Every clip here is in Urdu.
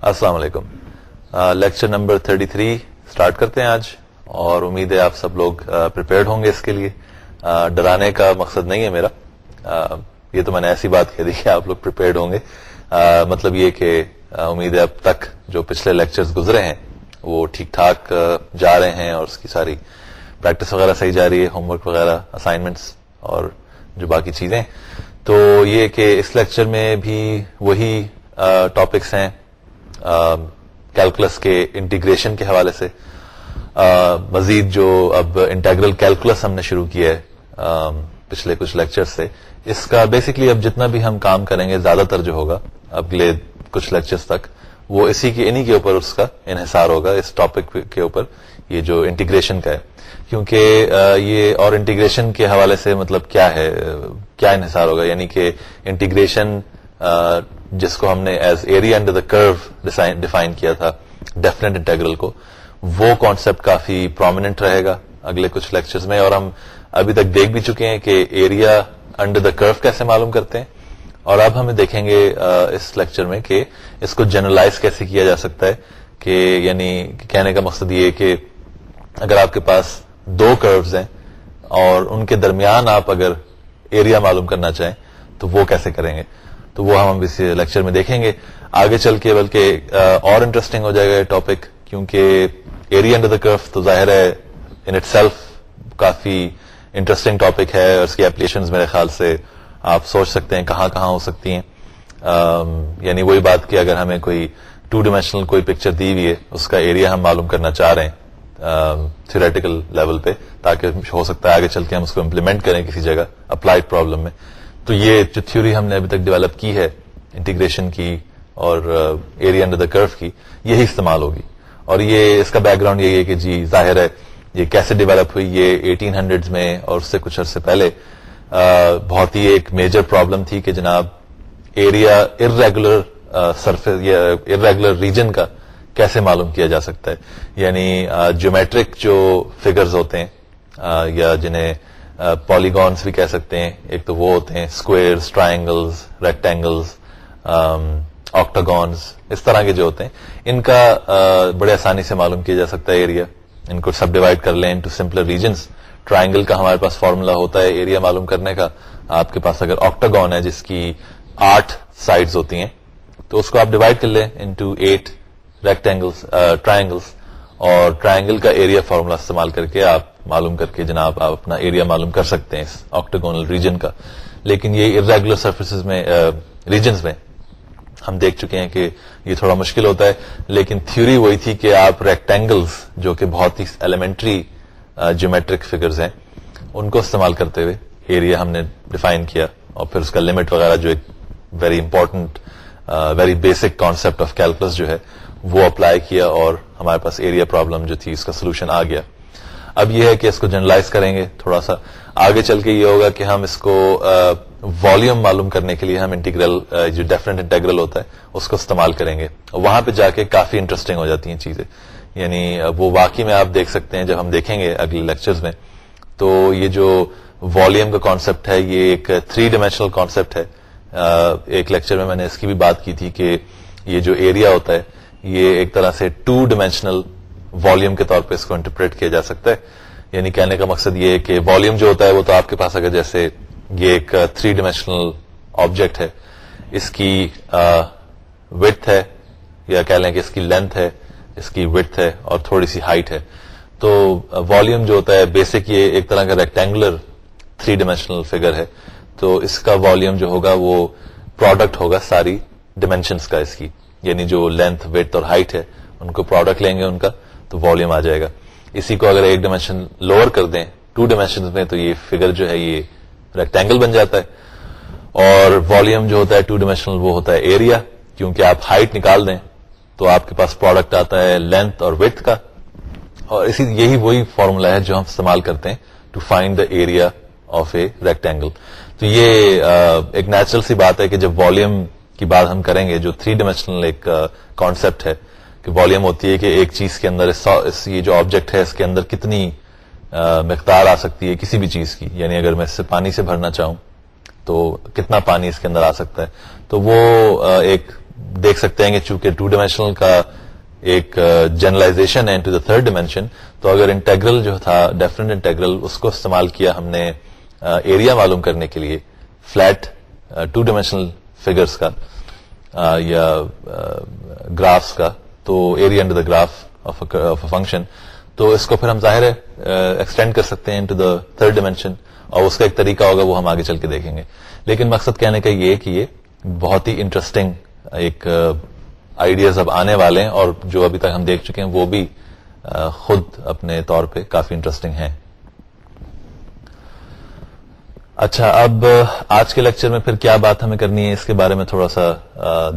السلام علیکم۔ لیکچر نمبر 33 سٹارٹ کرتے ہیں آج، اور امید ہے آپ سب لوگ پریپیئرڈ ہوں گے اس کے لیے۔ ڈرانے کا مقصد نہیں ہے میرا۔ یہ تو میں نے ایسی بات کہہ دی کہ آپ لوگ پریپیئرڈ ہوں گے۔ مطلب یہ کہ امید ہے اب تک جو پچھلے لیکچرز گزرے ہیں، وہ ٹھیک ٹھاک جا رہے ہیں، اور اس کی ساری پریکٹس وغیرہ صحیح جا رہی ہے ہوم ورک وغیرہ اسائنمنٹس اور جو باقی چیزیں۔ تو یہ کہ اس لیکچر میں بھی وہی ٹاپکس ہیں کیلکولس کے انٹیگریشن کے حوالے سے۔ مزید جو اب انٹیگرل کیلکولس ہم نے شروع کیا ہے پچھلے کچھ لیکچر سے، اس کا بیسکلی اب جتنا بھی ہم کام کریں گے، زیادہ تر جو ہوگا، اگلے کچھ لیکچرز تک، وہ اسی کی، انہی کے اوپر اس کا انحصار ہوگا، اس ٹاپک کے اوپر، یہ جو انٹیگریشن کا ہے۔ کیونکہ یہ اور انٹیگریشن کے حوالے سے مطلب کیا ہے کیا انحصار ہوگا؟ یعنی کہ انٹیگریشن جس کو ہم نے ایز ایریا انڈر دا کرو ڈیفائن کیا تھا ڈیفینیٹ انٹیگرل کو، وہ کانسیپٹ کافی پرومیننٹ رہے گا اگلے کچھ لیکچرز میں، اور ہم ابھی تک دیکھ بھی چکے ہیں کہ ایریا انڈر دا کرو کیسے معلوم کرتے ہیں۔ اور اب ہمیں دیکھیں گے اس لیکچر میں کہ اس کو جنرلائز کیسے کیا جا سکتا ہے، کہ یعنی کہنے کا مقصد یہ کہ اگر آپ کے پاس دو کروز ہیں اور ان کے درمیان آپ اگر ایریا معلوم کرنا چاہیں، تو وہ کیسے کریں گے۔ تو وہ ہم اس لیکچر میں دیکھیں گے۔ آگے چل کے بلکہ اور انٹرسٹنگ ہو جائے گا یہ ٹاپک کیونکہ ایریا انڈر دا کرف تو ظاہر ہے ان اٹ سیلف کافی انٹرسٹنگ ٹاپک ہے اور اس کی اپلیکیشن میرے خیال سے آپ سوچ سکتے ہیں کہاں کہاں ہو سکتی ہیں۔ یعنی وہی بات کہ اگر ہمیں کوئی ٹو ڈائمینشنل کوئی پکچر دی ہوئی ہے، اس کا ایریا ہم معلوم کرنا چاہ رہے ہیں تھریٹیکل لیول پہ، تاکہ ہو سکتا ہے آگے چل کے ہم اس کو امپلیمنٹ کریں کسی جگہ اپلائڈ پرابلم میں۔ تو یہ جو تھیوری ہم نے ابھی تک ڈیولپ کی ہے انٹیگریشن کی اور ایریا انڈر دا کرف کی، یہی استعمال ہوگی۔ اور یہ اس کا بیک گراؤنڈ یہی ہے کہ جی ظاہر ہے یہ کیسے ڈیولپ ہوئی؟ یہ ایٹین ہنڈریڈ میں اور اس سے کچھ عرصے پہلے uh, بہت ہی ایک میجر پرابلم تھی کہ جناب ایریا ار ریگولر سرفیس یا ار ریگولر ریجن کا کیسے معلوم کیا جا سکتا ہے؟ یعنی uh, جیومیٹرک جو فگرز ہوتے ہیں uh, یا جنہیں پالیگونس بھی کہہ سکتے ہیں۔ ایک تو وہ ہوتے ہیں اسکوئرس ٹرائنگلز ریکٹینگلز آکٹاگونس اس طرح کے جو ہوتے ہیں۔ ان کا بڑے آسانی سے معلوم کیا جا سکتا ہے ایریا ان کو سب ڈیوائڈ کر لیں انٹو سمپلر ریجنس ٹرائنگل کا ہمارے پاس فارمولا ہوتا ہے ایریا معلوم کرنے کا۔ آپ کے پاس اگر آکٹاگون ہے جس کی آٹھ سائڈز ہوتی ہیں، تو اس کو آپ ڈیوائڈ کر لیں انٹو ایٹ ریکٹینگلس ٹرائنگلس اور ٹرائنگل کا ایریا فارمولا استعمال کر کے آپ معلوم کر کے جناب آپ اپنا ایریا معلوم کر سکتے ہیں اس آکٹاگونل ریجن کا۔ لیکن یہ ارریگولر سرفیسز میں ریجنز میں ہم دیکھ چکے ہیں کہ یہ تھوڑا مشکل ہوتا ہے۔ لیکن تھیوری وہی تھی کہ آپ ریکٹینگلز جو کہ بہت ہی ایلیمنٹری جیومیٹرک فگرز ہیں، ان کو استعمال کرتے ہوئے ایریا ہم نے ڈیفائن کیا۔ اور پھر اس کا لمٹ وغیرہ جو ایک very important very basic concept of calculus جو ہے، وہ اپلائی کیا اور ہمارے پاس ایریا پرابلم جو تھی، اس کا سولوشن آ گیا۔ اب یہ ہے کہ اس کو جرنلائز کریں گے، تھوڑا سا آگے چل کے یہ ہوگا کہ ہم اس کو والیوم معلوم کرنے کے لیے ہم انٹیگرل جو ڈیفرنٹ انٹیگرل ہوتا ہے، اس کو استعمال کریں گے۔ وہاں پہ جا کے کافی انٹرسٹنگ ہو جاتی ہیں چیزیں۔ یعنی وہ واقعی میں آپ دیکھ سکتے ہیں جب ہم دیکھیں گے اگلے لیکچرز میں۔ تو یہ جو والیوم کا کانسیپٹ ہے، یہ ایک تھری ڈائمینشنل کانسیپٹ ہے ایک لیکچر میں میں نے اس کی بھی بات کی تھی کہ یہ جو ایریا ہوتا ہے، یہ ایک طرح سے ٹو ڈائمینشنل والیوم کے طور پہ اس کو انٹرپریٹ کیا جا سکتا ہے۔ یعنی کہنے کا مقصد یہ ہے کہ والیوم جو ہوتا ہے وہ تو آپ کے پاس اگر جیسے یہ ایک تھری ڈائمینشنل آبجیکٹ ہے، اس کی وتھ ہے، یا کہہ لیں کہ اس کی لینتھ ہے، اس کی وتھ ہے اور تھوڑی سی ہائٹ ہے۔ تو والیوم جو ہوتا ہے بیسک یہ ایک طرح کا ریکٹینگولر تھری ڈائمینشنل فگر ہے۔ تو اس کا والیوم جو ہوگا وہ پروڈکٹ ہوگا ساری ڈائمینشنس کا اس کی۔ یعنی جو لینتھ ویتھ اور ہائٹ ہے، ان کو پروڈکٹ لیں گے ان کا۔ تو والیوم آ جائے گا۔ اسی کو اگر ایک ڈائمینشن لوور کر دیں ٹو ڈائمینشن میں، تو یہ فگر جو ہے، یہ ریکٹینگل بن جاتا ہے۔ اور والیوم جو ہوتا ہے ٹو ڈائمینشنل وہ ہوتا ہے ایریا کیونکہ آپ ہائٹ نکال دیں، تو آپ کے پاس پروڈکٹ آتا ہے لینتھ اور وتھ کا۔ اور اسی، یہی وہی فارمولا ہے جو ہم استعمال کرتے ہیں to find the area of a rectangle تو یہ ایک نیچرل سی بات ہے کہ جب والیوم کی بات ہم کریں گے، جو تھری ڈائمینشنل ایک کانسیپٹ ہے کہ والیوم ہوتی ہے کہ ایک چیز کے اندر یہ جو آبجیکٹ ہے اس کے اندر کتنی مقدار آ سکتی ہے کسی بھی چیز کی۔ یعنی اگر میں اس سے پانی سے بھرنا چاہوں تو کتنا پانی اس کے اندر آ سکتا ہے۔ تو وہ ایک دیکھ سکتے ہیں کہ چونکہ ٹو ڈائمینشنل کا ایک جنرلائزیشن ہے ٹو دا تھرڈ ڈائمینشن تو اگر انٹیگرل جو تھا ڈیفرنٹ انٹیگرل اس کو استعمال کیا ہم نے ایریا معلوم کرنے کے لیے فلیٹ ٹو ڈائمینشنل فگرس کا یا گرافس کا تو area under the graph of function تو اس کو پھر ہم ظاہر ہے ایکسٹینڈ کر سکتے ہیں ٹو دا تھرڈ ڈائمینشن اور اس کا ایک طریقہ ہوگا وہ ہم آگے چل کے دیکھیں گے. لیکن مقصد کہنے کا یہ کہ یہ بہت ہی انٹرسٹنگ ایک آئیڈیاز اب آنے والے ہیں اور جو ابھی تک ہم دیکھ چکے ہیں وہ بھی خود اپنے طور پہ کافی انٹرسٹنگ ہیں. اچھا اب آج کے لیکچر میں پھر کیا بات ہمیں کرنی ہے اس کے بارے میں تھوڑا سا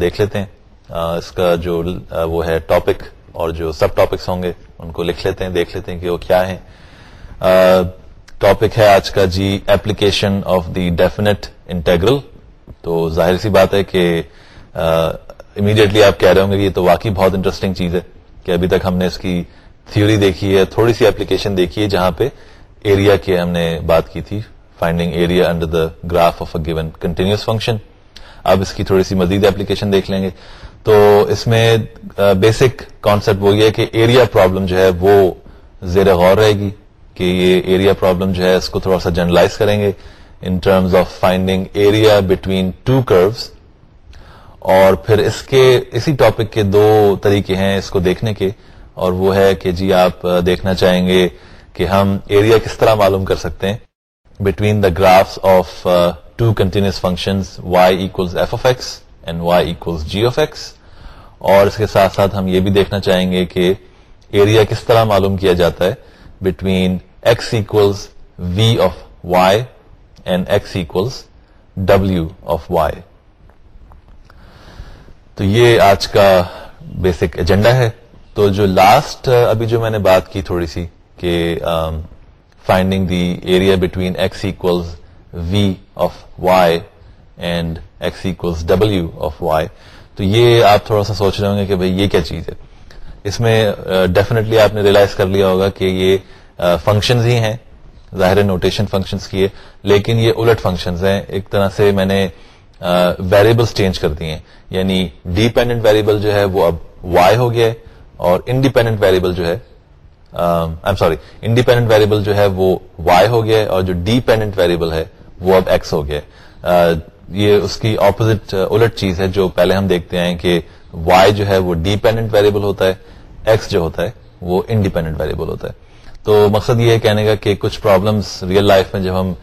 دیکھ لیتے ہیں. اس کا جو وہ ہے ٹاپک اور جو سب ٹاپکس ہوں گے، ان کو لکھ لیتے ہیں، دیکھ لیتے ہیں کہ وہ کیا ہے ٹاپک ہے آج کا جی application of the definite integral تو ظاہر سی بات ہے کہ امیڈیٹلی آپ کہہ رہے ہوں گے یہ تو واقعی بہت انٹرسٹنگ چیز ہے کہ ابھی تک ہم نے اس کی تھیوری دیکھی ہے، تھوڑی سی اپلیکیشن دیکھی ہے، جہاں پہ ایریا کی ہم نے بات کی تھی finding area under the graph of a given continuous function اب اس کی تھوڑی سی مزید اپلیکیشن دیکھ لیں گے۔ تو اس میں بیسک کانسیپٹ وہ یہ کہ ایریا پرابلم جو ہے وہ زیر غور رہے گی کہ یہ ایریا پرابلم جو ہے اس کو تھوڑا سا جنرلائز کریں گے in terms of finding area between two curves اور پھر اس کے، اسی ٹاپک کے دو طریقے ہیں اس کو دیکھنے کے اور وہ ہے کہ جی آپ دیکھنا چاہیں گے کہ ہم ایریا کس طرح معلوم کر سکتے ہیں between the graphs of two continuous function y equal f of x and y equal g of x اور اس کے ساتھ ساتھ ہم یہ بھی دیکھنا چاہیں گے کہ ایریا کس طرح معلوم کیا جاتا ہے between x equals v of y and x equals W of y تو یہ آج کا بیسک ایجنڈا ہے. تو جو لاسٹ ابھی جو میں نے بات کی تھوڑی سی کہ finding the area between x equals v of y and x equals W of y تو یہ آپ تھوڑا سا سوچ رہے ہوں گے کہ بھائی یہ کیا چیز ہے؟ اس میں ڈیفینیٹلی آپ نے ریئلائز کر لیا ہوگا کہ یہ فنکشنز ہی ہیں۔ ظاہر نوٹیشن فنکشنز کی ہے، لیکن یہ الٹ فنکشنز ہیں۔ ایک طرح سے میں نے ویریبلس چینج کر دیے یعنی ڈیپینڈنٹ ویریبل جو ہے وہ اب وائی ہو گیا اور انڈیپینڈنٹ ویریبل جو ہے سوری انڈیپینڈنٹ ویریبل جو ہے وہ وائی ہو گیا اور جو ڈیپینڈنٹ ویریبل ہے وہ اب ایکس ہو گیا یہ اس کی اپوزٹ uh, الٹ چیز ہے جو پہلے ہم دیکھتے ہیں کہ وائی جو ہے وہ ڈیپینڈنٹ ویریبل ہوتا ہے ایکس جو ہوتا ہے وہ انڈیپینڈنٹ ویریبل ہوتا ہے۔ تو مقصد یہ ہے کہنے کا کہ کچھ پرابلمس ریئل لائف میں جب ہم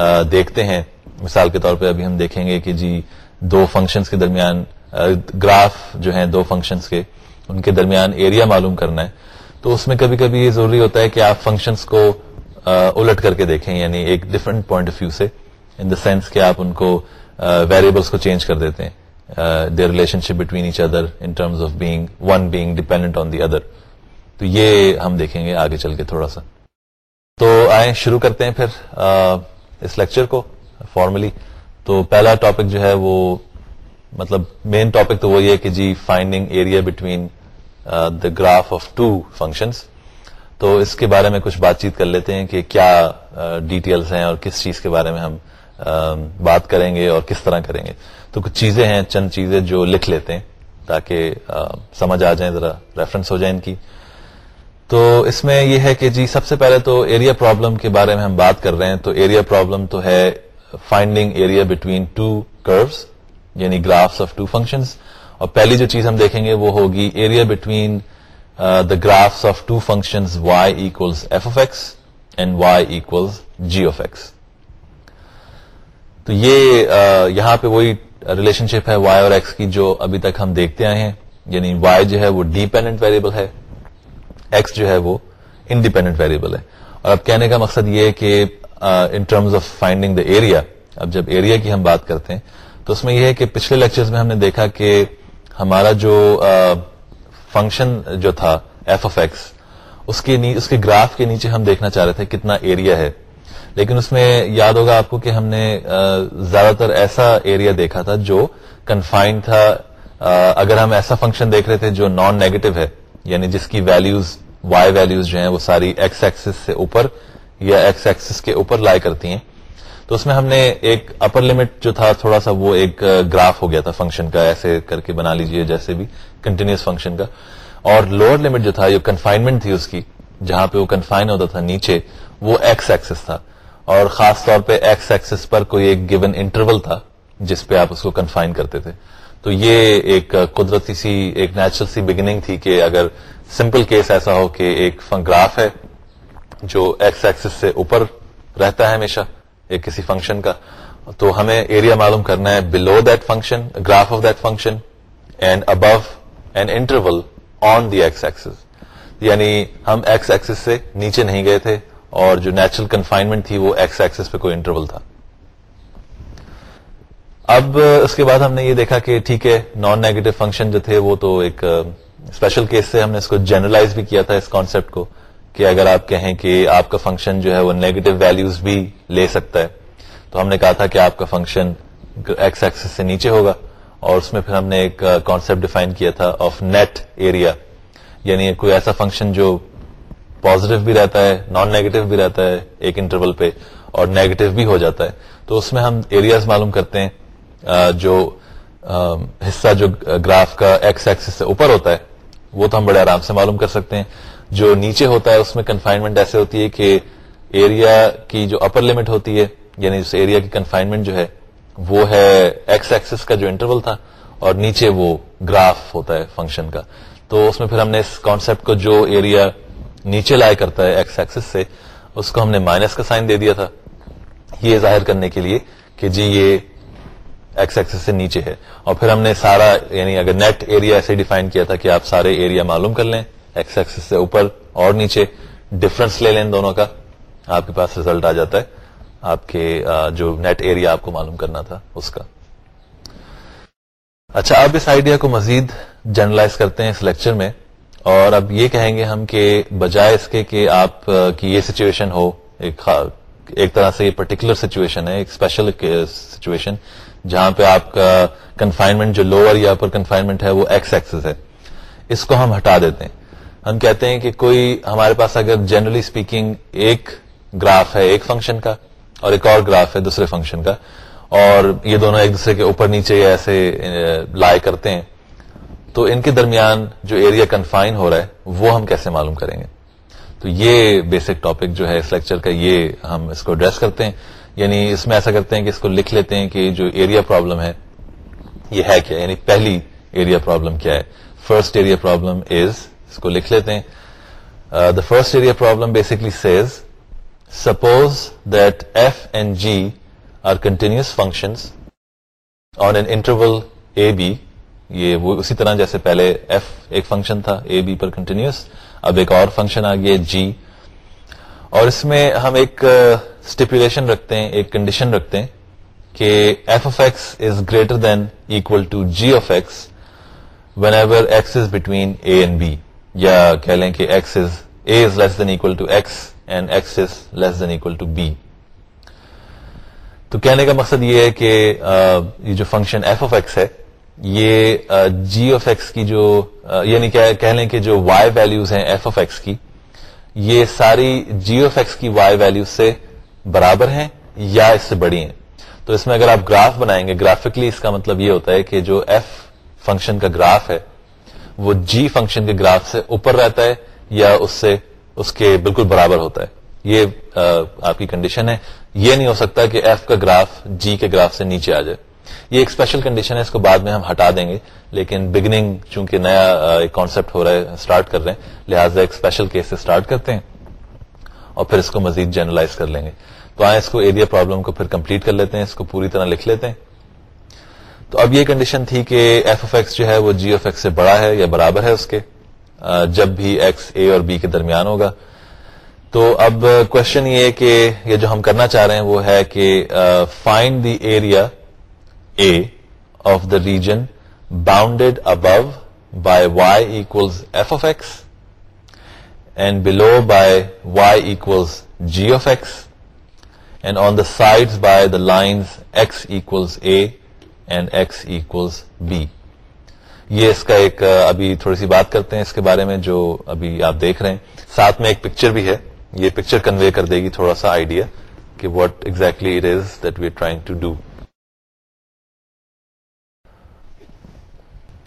uh, دیکھتے ہیں، مثال کے طور پہ ابھی ہم دیکھیں گے کہ جی دو فنکشنز کے درمیان uh, گراف جو ہیں دو فنکشنز کے، ان کے درمیان ایریا معلوم کرنا ہے۔ تو اس میں کبھی کبھی یہ ضروری ہوتا ہے کہ آپ فنکشنز کو الٹ کر کے دیکھیں یعنی ایک ڈفرنٹ پوائنٹ آف ویو سے ان دا سینس کہ آپ ان کو ویریبلس کو چینج کر دیتے ہیں. Their relationship between each other in terms of being one being dependent on the other تو یہ ہم دیکھیں گے آگے چل کے تھوڑا سا. تو آئیں شروع کرتے ہیں پھر اس لیکچر کو فارملی تو پہلا ٹاپک جو ہے وہ مطلب مین ٹاپک تو وہی ہے کہ جی finding area between the graph of two functions تو اس کے بارے میں کچھ بات چیت کر لیتے ہیں کہ کیا ڈیٹیلز uh, ہیں اور کس چیز کے بارے میں ہم uh, بات کریں گے اور کس طرح کریں گے۔ تو کچھ چیزیں ہیں، چند چیزیں جو لکھ لیتے ہیں تاکہ سمجھ آ جائیں، ذرا ریفرنس ہو جائے ان کی۔ تو اس میں یہ ہے کہ جی سب سے پہلے تو ایریا پرابلم کے بارے میں ہم بات کر رہے ہیں۔ تو ایریا پرابلم تو ہے finding area between two curves یعنی گرافس آف ٹو فنکشن اور پہلی جو چیز ہم دیکھیں گے وہ ہوگی area between the graphs of two function y equals f of x and y equals g of x تو یہ یہاں پہ وہی ریلیشن شپ ہے وائی اور ایکس کی جو ابھی تک ہم دیکھتے آئے ہیں یعنی وائی جو ہے وہ ڈیپینڈنٹ ویریبل ہے ایکس جو ہے وہ انڈیپینڈنٹ ویریبل ہے۔ اور اب کہنے کا مقصد یہ ہے کہ in terms of finding the area اب جب ایریا کی ہم بات کرتے ہیں، تو اس میں یہ ہے کہ پچھلے لیکچر میں ہم نے دیکھا کہ ہمارا جو فنکشن جو تھا ایف اف ایکس اس کے اس کے گراف کے نیچے ہم دیکھنا چاہ رہے تھے کتنا ایریا ہے۔ لیکن اس میں یاد ہوگا آپ کو کہ ہم نے زیادہ تر ایسا ایریا دیکھا تھا جو کنفائنڈ تھا۔ اگر ہم ایسا فنکشن دیکھ رہے تھے جو نان نیگیٹو ہے یعنی جس کی ویلوز وائی ویلوز جو ہیں، وہ ساری ایکس ایکسس سے اوپر یا ایکس ایکسس کے اوپر لائے کرتی ہیں۔ تو اس میں ہم نے ایک اپر لمٹ جو تھا، تھوڑا سا وہ ایک گراف ہو گیا تھا فنکشن کا، ایسے کر کے بنا لیجیے جیسے بھی کنٹینیوس فنکشن کا۔ اور لوور لمٹ جو تھا جو کنفائنمنٹ تھی اس کی، جہاں پہ وہ کنفائن ہوتا تھا، نیچے وہ ایکس ایکسس تھا۔ اور خاص طور پہ ایکس ایکسس پر کوئی ایک گیون انٹرول تھا جس پہ آپ اس کو کنفائن کرتے تھے۔ تو یہ ایک قدرتی سی، ایک نیچرل سی بگننگ تھی کہ اگر سمپل کیس ایسا ہو کہ ایک گراف ہے جو ایکس ایکسس سے اوپر رہتا ہے ہمیشہ ایک کسی فنکشن کا، تو ہمیں ایریا معلوم کرنا ہے below that function graph of that function and above an interval on the x axis یعنی ہم ایکس ایکسس سے نیچے نہیں گئے تھے اور جو نیچرل کنفائنمنٹ تھی وہ ایکس ایکسس پہ کوئی انٹرول تھا۔ اب اس کے بعد ہم نے یہ دیکھا کہ ٹھیک ہے نان نیگیٹو فنکشن جو تھے وہ تو ایک اسپیشل کیس سے ہم نے اس کو جنرلائز بھی کیا تھا اس کانسیپٹ کو کہ اگر آپ کہیں کہ آپ کا فنکشن جو ہے وہ نیگیٹو ویلوز بھی لے سکتا ہے، تو ہم نے کہا تھا کہ آپ کا فنکشن ایکس ایکسس سے نیچے ہوگا۔ اور اس میں پھر ہم نے ایک کانسیپٹ ڈیفائن کیا تھا آف نیٹ ایریا یعنی کوئی ایسا فنکشن جو پازیٹو بھی رہتا ہے نان نیگیٹو بھی رہتا ہے ایک انٹرول پہ، اور نیگیٹو بھی ہو جاتا ہے۔ تو اس میں ہم ایریاز معلوم کرتے ہیں جو حصہ جو گراف کا ایکس ایکسس سے اوپر ہوتا ہے، وہ تو ہم بڑے آرام سے معلوم کر سکتے ہیں۔ جو نیچے ہوتا ہے، اس میں کنفائنمنٹ ایسے ہوتی ہے کہ ایریا کی جو اپر لمٹ ہوتی ہے یعنی اس ایریا کی کنفائنمنٹ جو ہے، وہ ہے ایکس ایکسس کا جو انٹرول تھا، اور نیچے وہ گراف ہوتا ہے فنکشن کا۔ تو اس میں پھر ہم نے اس کانسیپٹ کو جو ایریا نیچے لائے کرتا ہے ایکس ایکسس سے، اس کو ہم نے مائنس کا سائن دے دیا تھا۔ یہ ظاہر کرنے کے لیے کہ جی یہ ایکس ایکسس سے نیچے ہے۔ اور پھر ہم نے سارا یعنی اگر نیٹ ایریا ایسے ڈیفائن کیا تھا کہ آپ سارے ایریا معلوم کر لیں ایکس ایکسس سے اوپر اور نیچے ڈفرنس لے لیں دونوں کا، آپ کے پاس ریزلٹ آ جاتا ہے۔ آپ کے جو نیٹ ایریا آپ کو معلوم کرنا تھا، اس کا۔ اچھا اب اس آئیڈیا کو مزید جنرلائز کرتے ہیں اس لیکچر میں۔ اور اب یہ کہیں گے ہم کہ بجائے اس کے کہ آپ کی یہ سچویشن ہو، ایک ایک طرح سے یہ پرٹیکولر سچویشن ہے، ایک اسپیشل سچویشن جہاں پہ آپ کا کنفائنمنٹ جو لوور یا اپر کنفائنمنٹ ہے وہ ایکس ایکسس ہے۔ اس کو ہم ہٹا دیتے ہیں۔ ہم کہتے ہیں کہ کوئی ہمارے پاس اگر جنرلی اسپیکنگ ایک گراف ہے ایک فنکشن کا اور ایک اور گراف ہے دوسرے فنکشن کا اور یہ دونوں ایک دوسرے کے اوپر نیچے ایسے لائے کرتے ہیں تو ان کے درمیان جو ایریا کنفائن ہو رہا ہے، وہ ہم کیسے معلوم کریں گے؟ تو یہ بیسک ٹاپک جو ہے اس لیکچر کا، یہ ہم اس کو ایڈریس کرتے ہیں۔ یعنی اس میں ایسا کرتے ہیں کہ اس کو لکھ لیتے ہیں کہ جو ایریا پرابلم ہے، یہ ہے کیا؟ یعنی پہلی ایریا پرابلم کیا ہے؟ فرسٹ ایریا پرابلم از اس کو لکھ لیتے ہیں۔ The first area problem basically says suppose that f and g are continuous function on an interval a b یہ وہ اسی طرح جیسے پہلے ایف ایک فنکشن تھا اے بی پر کنٹینیوس اب ایک اور فنکشن آ گیا جی اور اس میں ہم ایک اسٹیپولیشن رکھتے ہیں، ایک کنڈیشن رکھتے ہیں کہ f of x is greater than equal to g of x whenever x is between a and b یا کہہ لیں کہ x is a is less than equal to x and x is less than equal to b تو کہنے کا مقصد یہ ہے کہ یہ جو فنکشن ایف آف ایکس ہے یہ جی آف ایکس کی جو یعنی کہہ لیں کہ جو وائی ویلوز ہیں ایف آف ایکس کی، یہ ساری جی آف ایکس کی وائی ویلو سے برابر ہیں یا اس سے بڑی ہیں؟ تو اس میں اگر آپ گراف بنائیں گے گرافکلی اس کا مطلب یہ ہوتا ہے کہ جو ایف فنکشن کا گراف ہے، وہ جی فنکشن کے گراف سے اوپر رہتا ہے یا اس سے اس کے بالکل برابر ہوتا ہے۔ یہ آپ کی کنڈیشن ہے۔ یہ نہیں ہو سکتا کہ ایف کا گراف جی کے گراف سے نیچے آ جائے۔ یہ ایک اسپیشل کنڈیشن ہے، اس کو بعد میں ہم ہٹا دیں گے۔ لیکن بگننگ چونکہ نیا ایک کانسیپٹ ہو رہا ہے اسٹارٹ کر رہے ہیں۔ لہٰذا ایک اسپیشل کیس سے اسٹارٹ کرتے ہیں اور پھر اس کو مزید جنرلائز کر لیں گے۔ تو آئیں اس کو ایریا پرابلم کو پھر کمپلیٹ کر لیتے ہیں، اس کو پوری طرح لکھ لیتے ہیں۔ تو اب یہ کنڈیشن تھی کہ ایف اف ایکس جو ہے وہ جی ایف ایکس سے بڑا ہے یا برابر ہے اس کے۔ جب بھی ایکس اے اور بی کے درمیان ہوگا۔ تو اب کوشچن یہ کہ یہ جو ہم کرنا چاہ رہے ہیں وہ ہے کہ find the area a of the region bounded above by y equals f of x and below by y equals g of x and on the side by the lines x equals a and x equals b یہ اس کا ایک ابھی تھوڑی سی بات کرتے ہیں اس کے بارے میں جو ابھی آپ دیکھ رہے ہیں۔ ساتھ میں ایک پکچر بھی ہے۔ یہ پکچر کنوے کر دے گی تھوڑا سا آئیڈیا کہ what exactly it is that we are trying to do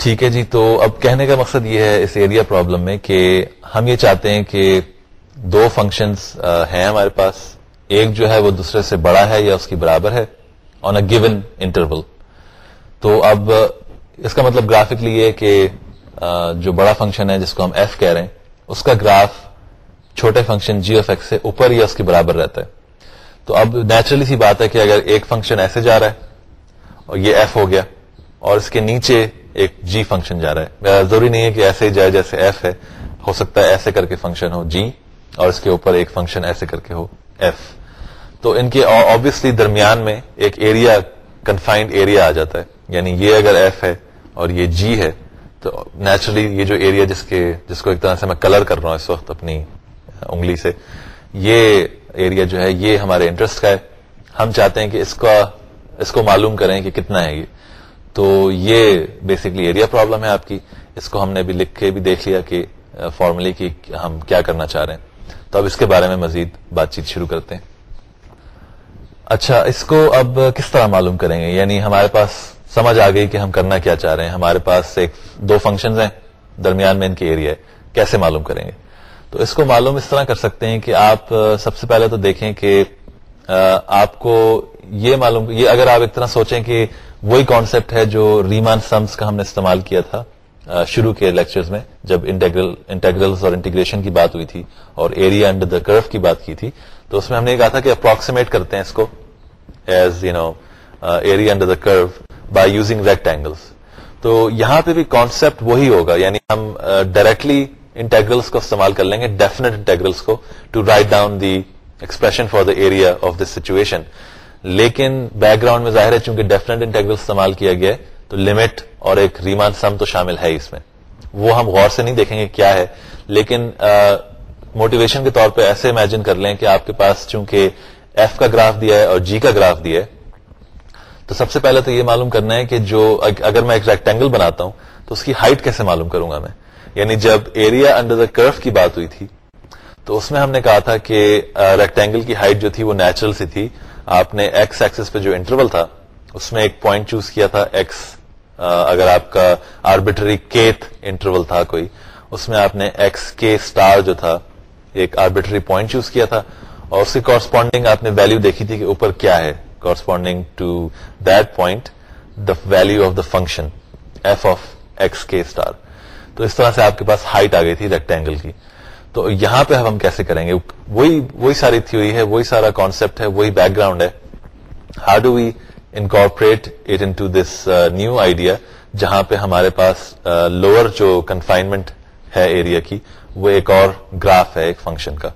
ٹھیک ہے جی تو اب کہنے کا مقصد یہ ہے اس ایریا پرابلم میں کہ ہم یہ چاہتے ہیں کہ دو فنکشنز ہیں ہمارے پاس۔ ایک جو ہے وہ دوسرے سے بڑا ہے یا اس کی برابر ہے آن اے گیون انٹرول تو اب اس کا مطلب گرافکلی یہ کہ جو بڑا فنکشن ہے جس کو ہم ایف کہہ رہے ہیں، اس کا گراف چھوٹے فنکشن جی ایف ایکس سے اوپر یا اس کے برابر رہتا ہے۔ تو اب نیچرلی سی بات ہے کہ اگر ایک فنکشن ایسے جا رہا ہے اور یہ ایف ہو گیا اور اس کے نیچے ایک جی فنکشن جا رہا ہے۔ ضروری نہیں ہے کہ ایسے ہی جائے جیسے ایف ہے۔ ہو سکتا ہے ایسے کر کے فنکشن ہو جی اور اس کے اوپر ایک فنکشن ایسے کر کے ہو ایف۔ تو ان کے آبیسلی درمیان میں ایک ایریا کنفائنڈ ایریا آ جاتا ہے۔ یعنی یہ اگر ایف ہے اور یہ جی ہے، تو نیچرلی یہ جو ایریا جس کے، جس کو ایک طرح سے میں کلر کر رہا ہوں اس وقت اپنی انگلی سے، یہ ایریا جو ہے، یہ ہمارے انٹرسٹ کا ہے۔ ہم چاہتے ہیں کہ اس کا، اس کو معلوم کریں کہ کتنا ہے یہ۔ تو یہ بیسکلی ایریا پرابلم ہے آپ کی۔ اس کو ہم نے بھی لکھ کے بھی دیکھ لیا کہ فارملی کی ہم کیا کرنا چاہ رہے ہیں۔ تو اب اس کے بارے میں مزید بات چیت شروع کرتے ہیں۔ اچھا اس کو اب کس طرح معلوم کریں گے؟ یعنی ہمارے پاس سمجھ آ گئی کہ ہم کرنا کیا چاہ رہے ہیں۔ ہمارے پاس ایک دو فنکشنز ہیں، درمیان میں ان کی ایریا ہے۔ کیسے معلوم کریں گے؟ تو اس کو معلوم اس طرح کر سکتے ہیں کہ آپ سب سے پہلے تو دیکھیں کہ آپ کو یہ معلوم، یہ اگر آپ ایک طرح سوچیں کہ وہی کانسیپٹ ہے جو ریمان سمس کا ہم نے استعمال کیا تھا شروع کے لیکچرز میں، جب انٹیگرل انٹیگرل اور انٹیگریشن کی بات ہوئی تھی اور ایریا انڈر دا کرو کی بات کی تھی۔ تو اس میں ہم نے کہا تھا کہ اپروکسیمیٹ کرتے ہیں اس کو as you know area under the curve by using rectangles تو یہاں پہ بھی کانسیپٹ وہی ہوگا یعنی ہم ڈائریکٹلی انٹیگرلس کو استعمال کر لیں گے ڈیفینیٹ انٹیگرلس کو to write down the expression for the area of this situation لیکن بیک گراؤنڈ میں ظاہر ہے چونکہ ڈیفینیٹ انٹیگرل استعمال کیا گیا ہے، تو لمٹ اور ایک ریمان سم تو شامل ہے اس میں۔ وہ ہم غور سے نہیں دیکھیں گے کیا ہے، لیکن موٹیویشن کے طور پہ ایسے امیجن کر لیں کہ آپ کے پاس چونکہ ایف کا گراف دیا ہے اور جی کا گراف دیا ہے، تو سب سے پہلے تو یہ معلوم کرنا ہے کہ جو، اگر میں ایک ریکٹینگل بناتا ہوں، تو اس کی ہائٹ کیسے معلوم کروں گا میں؟ یعنی جب ایریا انڈر دا کرف کی بات ہوئی تھی، تو اس میں ہم نے کہا تھا کہ ریکٹینگل کی ہائٹ جو تھی وہ نیچرل سی تھی۔ آپ نے ایکس ایکسس پہ جو انٹرول تھا، اس میں ایک پوائنٹ چوز کیا تھا ایکس اگر آپ کا آربیٹری کیتھ انٹرول تھا کوئی، اس میں آپ نے ایکس کے اسٹار جو تھا، ایک آربیٹری پوائنٹ چوز کیا تھا۔ اور اس کی کورسپونڈنگ آپ نے ویلو دیکھی تھی کہ اوپر کیا ہے corresponding to that point the value of the function f of x کے اسٹار تو اس طرح سے آپ کے پاس ہائٹ آ گئی تھی ریکٹینگل کی۔ تو یہاں پہ ہم کیسے کریں گے؟ وہی وہی ساری تھیوری ہے وہی سارا کانسیپٹ ہے وہی بیک گراؤنڈ ہے۔ How do we incorporate it into this new idea جہاں پہ ہمارے پاس لوور uh, جو کنفائنمنٹ ہے ایریا کی وہ ایک اور گراف ہے ایک فنکشن کا۔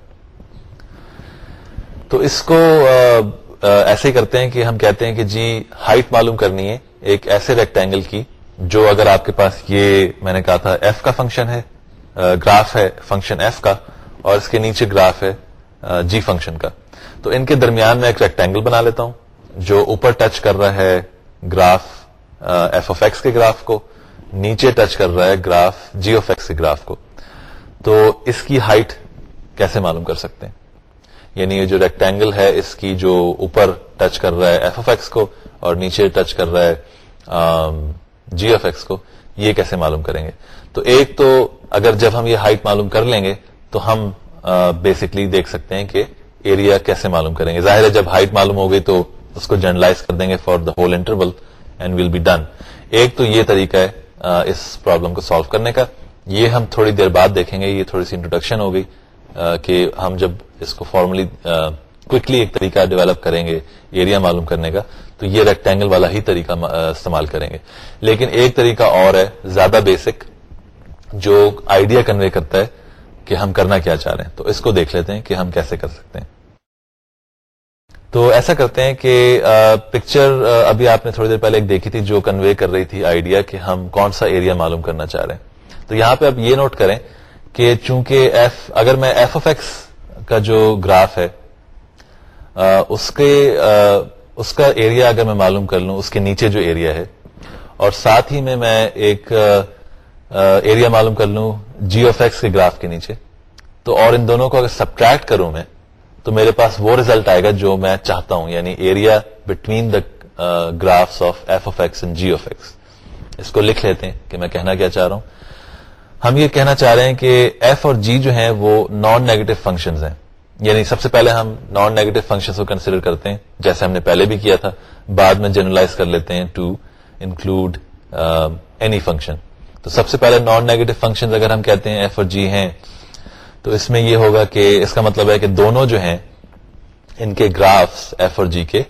تو اس کو uh, uh, ایسے کرتے ہیں کہ ہم کہتے ہیں کہ جی ہائٹ معلوم کرنی ہے ایک ایسے ریکٹینگل کی جو اگر آپ کے پاس یہ میں نے کہا تھا ایف کا فنکشن ہے گراف ہے فنکشن ایف کا اور اس کے نیچے گراف ہے جی فنکشن کا۔ تو ان کے درمیان میں ایک ریکٹینگل بنا لیتا ہوں، جو اوپر ٹچ کر رہا ہے گراف ایف آف ایکس کے گراف کو، نیچے ٹچ کر رہا ہے گراف جی آف ایکس کے گراف کو۔ تو اس کی ہائٹ کیسے معلوم کر سکتے ہیں؟ یعنی یہ جو ریکٹینگل ہے، اس کی جو اوپر ٹچ کر رہا ہے ایف آف ایکس کو اور نیچے ٹچ کر رہا ہے جی آف ایکس کو، یہ کیسے معلوم کریں گے؟ تو ایک تو اگر جب ہم یہ ہائٹ معلوم کر لیں گے تو ہم بیسکلی دیکھ سکتے ہیں کہ ایریا کیسے معلوم کریں گے۔ ظاہر ہے جب ہائٹ معلوم ہو گئی تو اس کو جرنلائز کر دیں گے for the whole interval and will be done ایک تو یہ طریقہ ہے اس پرابلم کو سالو کرنے کا۔ یہ ہم تھوڑی دیر بعد دیکھیں گے، یہ تھوڑی سی انٹروڈکشن ہو گئی کہ ہم جب اس کو فارملی کوکلی ایک طریقہ ڈیولپ کریں گے ایریا معلوم کرنے کا، تو یہ ریکٹینگل والا ہی طریقہ استعمال کریں گے۔ لیکن ایک طریقہ اور ہے، زیادہ بیسک جو آئیڈیا کنوے کرتا ہے کہ ہم کرنا کیا چاہ رہے ہیں، تو اس کو دیکھ لیتے ہیں کہ ہم کیسے کر سکتے ہیں۔ تو ایسا کرتے ہیں کہ پکچر ابھی آپ نے تھوڑی دیر پہلے ایک دیکھی تھی جو کنوے کر رہی تھی آئیڈیا کہ ہم کون سا ایریا معلوم کرنا چاہ رہے ہیں۔ تو یہاں پہ اب یہ نوٹ کریں کہ چونکہ ایف اگر میں ایف اف ایکس کا جو گراف ہے اس کے اس کا ایریا اگر میں معلوم کر لوں، اس کے نیچے جو ایریا ہے، اور ساتھ ہی میں میں ایک ایریا معلوم کر لوں جی آف ایکس کے گراف کے نیچے۔ تو اور ان دونوں کو اگر سبٹریکٹ کروں میں، تو میرے پاس وہ ریزلٹ آئے گا جو میں چاہتا ہوں یعنی area between the graphs of f of x and g of x اس کو لکھ لیتے ہیں کہ میں کہنا کیا چاہ رہا ہوں۔ ہم یہ کہنا چاہ رہے ہیں کہ ایف اور جی جو ہیں، وہ نان نیگیٹو فنکشنز ہیں۔ یعنی سب سے پہلے ہم نان نیگیٹو فنکشن کو کنسیڈر کرتے ہیں، جیسے ہم نے پہلے بھی کیا تھا۔ بعد میں جنرلائز کر لیتے ہیں ٹو انکلوڈ اینی فنکشن تو سب سے پہلے نان نیگیٹو فنکشن اگر ہم کہتے ہیں ایف اور جی ہیں، تو اس میں یہ ہوگا کہ اس کا مطلب ہے کہ دونوں جو ہیں، ان کے گرافس ایف اور جی کے،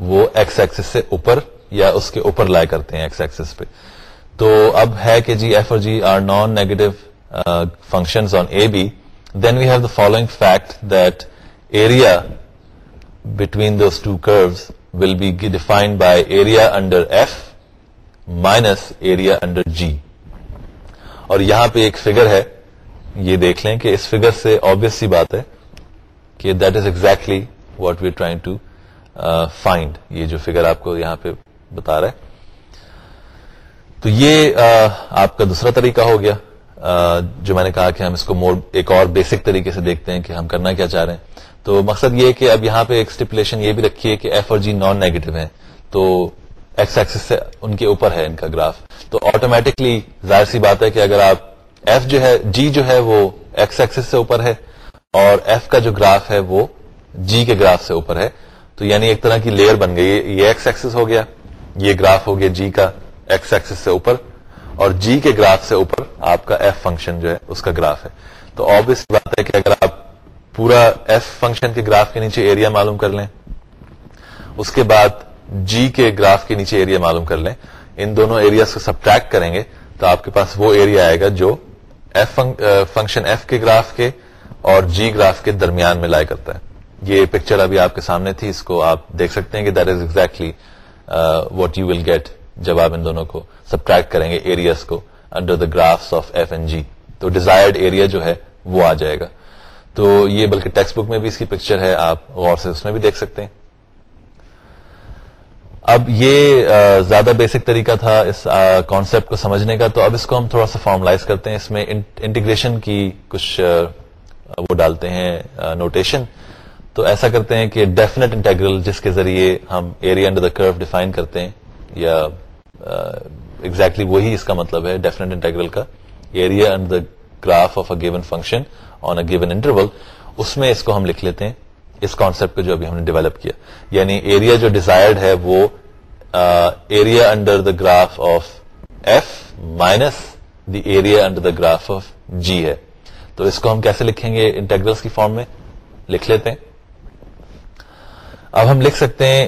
وہ ایکس ایکسس سے اوپر یا اس کے اوپر لائے کرتے ہیں ایکس ایکسس پہ۔ تو اب ہے کہ جی ایف اور g are non negative function on a b then we have the following fact that area between those two curves will be defined by area under f minus area under g اور یہاں پہ ایک فگر ہے، یہ دیکھ لیں کہ اس فگر سے آبیس سی بات ہے کہ that is exactly what we trying to find یہ جو فگر آپ کو یہاں پہ بتا رہا ہے۔ تو یہ uh, آپ کا دوسرا طریقہ ہو گیا۔ uh, جو میں نے کہا کہ ہم اس کو مور ایک اور بیسک طریقے سے دیکھتے ہیں کہ ہم کرنا کیا چاہ رہے ہیں۔ تو مقصد یہ کہ اب یہاں پہ ایک اسٹیپولیشن یہ بھی رکھی ہے کہ ایف اور جی نان نیگیٹو ہے تو ایکس ایکسس سے ان کے اوپر ہے ان کا گراف۔ تو آٹومیٹکلی ظاہر سی بات ہے کہ اگر آپ ایف جو ہے جی جو ہے، وہ ایکس ایکسس سے اوپر ہے اور ایف کا جو گراف ہے، وہ جی کے گراف سے اوپر ہے۔ تو یعنی ایک طرح کی لیئر بن گئی۔ یہ ایکس ایکسس ہو گیا، یہ گراف ہو گیا جی کا ایکس ایکسس سے اوپر اور جی کے گراف سے اوپر آپ کا ایف فنکشن جو ہے، اس کا گراف ہے۔ تو آبیس بات ہے کہ اگر آپ پورا ایف فنکشن کے گراف کے نیچے ایریا معلوم کر لیں، اس کے بعد جی کے گراف کے نیچے ایریا معلوم کر لیں۔ ان دونوں ایریاز کو سبٹریکٹ کریں گے تو آپ کے پاس وہ ایریا آئے گا جو ایف فنکشن ایف کے گراف کے اور جی گراف کے درمیان میں لائے کرتا ہے۔ یہ پکچر ابھی آپ کے سامنے تھی، اس کو آپ دیکھ سکتے ہیں کہ that is exactly what you will get جب آپ ان دونوں کو سبٹریکٹ کریں گے ایریاز کو under the graphs of f and g تو ڈیزائرڈ ایریا جو ہے وہ آ جائے گا۔ تو یہ بلکہ ٹیکسٹ بک میں بھی اس کی پکچر ہے، آپ غور سے اس میں بھی دیکھ سکتے ہیں۔ اب یہ زیادہ بیسک طریقہ تھا اس کانسیپٹ کو سمجھنے کا، تو اب اس کو ہم تھوڑا سا فارملائز کرتے ہیں۔ اس میں انٹیگریشن کی کچھ وہ ڈالتے ہیں نوٹیشن تو ایسا کرتے ہیں کہ ڈیفینیٹ انٹیگرل جس کے ذریعے ہم ایریا انڈر دا کرو ڈیفائن کرتے ہیں، یا ایگزیکٹلی وہی اس کا مطلب ہے ڈیفینیٹ انٹیگرل کا۔ Area under the graph of a given function on a given interval اس میں اس کو ہم لکھ لیتے ہیں۔ اس کانسپٹ کو جو ابھی ہم نے ڈیولپ کیا۔ یعنی ایریا جو ڈیزائرڈ ہے وہ area under the graph of f minus the area under the graph of g ہے۔ تو اس کو ہم کیسے لکھیں گے انٹیگرلس کی فارم میں؟ لکھ لیتے ہیں۔ اب ہم لکھ سکتے ہیں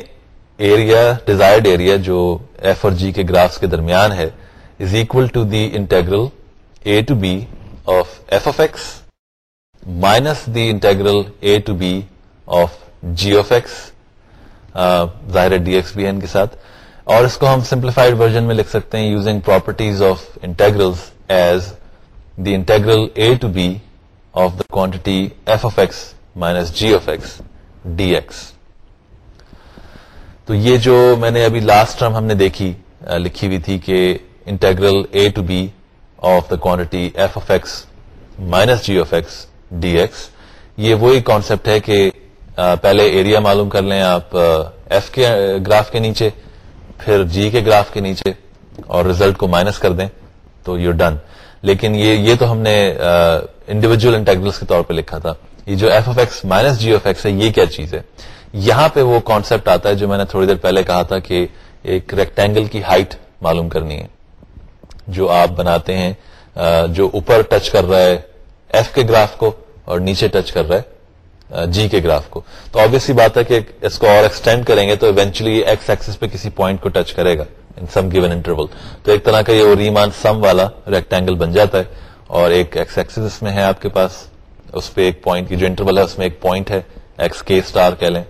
ایریا ڈیزائرڈ ایریا جو ایف اور جی کے گرافس کے درمیان ہے is equal to the integral A to B of F of X minus the integral A to B of G of X ظاہر ڈی ایکس بی این کے ساتھ، اور اس کو ہم سمپلیفائڈ ورژن میں لکھ سکتے ہیں using properties of integral as the integral a to b of the quantity f of x minus g of x d x تو یہ جو میں نے ابھی لاسٹ ٹرم ہم نے دیکھی لکھی ہوئی تھی کہ integral a to b of the quantity f of x minus g of x d x یہ وہی کانسیپٹ ہے کہ پہلے ایریا معلوم کر لیں آپ ایف کے گراف کے نیچے، پھر جی کے گراف کے نیچے، اور ریزلٹ کو مائنس کر دیں، تو یو ڈن لیکن یہ یہ تو ہم نے انڈیویجل انٹرگرلس کے طور پہ لکھا تھا۔ یہ جو f of x minus g of x ہے، یہ کیا چیز ہے؟ یہاں پہ وہ کانسیپٹ آتا ہے جو میں نے تھوڑی دیر پہلے کہا تھا کہ ایک ریکٹینگل کی ہائٹ معلوم کرنی ہے۔ جو آپ بناتے ہیں جو اوپر ٹچ کر رہا ہے ایف کے گراف کو اور نیچے ٹچ کر رہا ہے۔ جی کے گراف کو۔ تو آبیسلی بات ہے کہ اس کو اور ایکسٹینڈ کریں گے تو ایونچولی ایکس ایکسس پہ کسی پوائنٹ کو ٹچ کرے گا ان سم گیون انٹرول تو ایک طرح کا یہ ریمان سم والا ریکٹینگل بن جاتا ہے اور ایک ایکس ایکسس اس میں ہے آپ کے پاس۔ اس پہ ایک پوائنٹ کی جو انٹرول ہے، اس میں ایک پوائنٹ ہے ایکس کے اسٹار کہہ لیں۔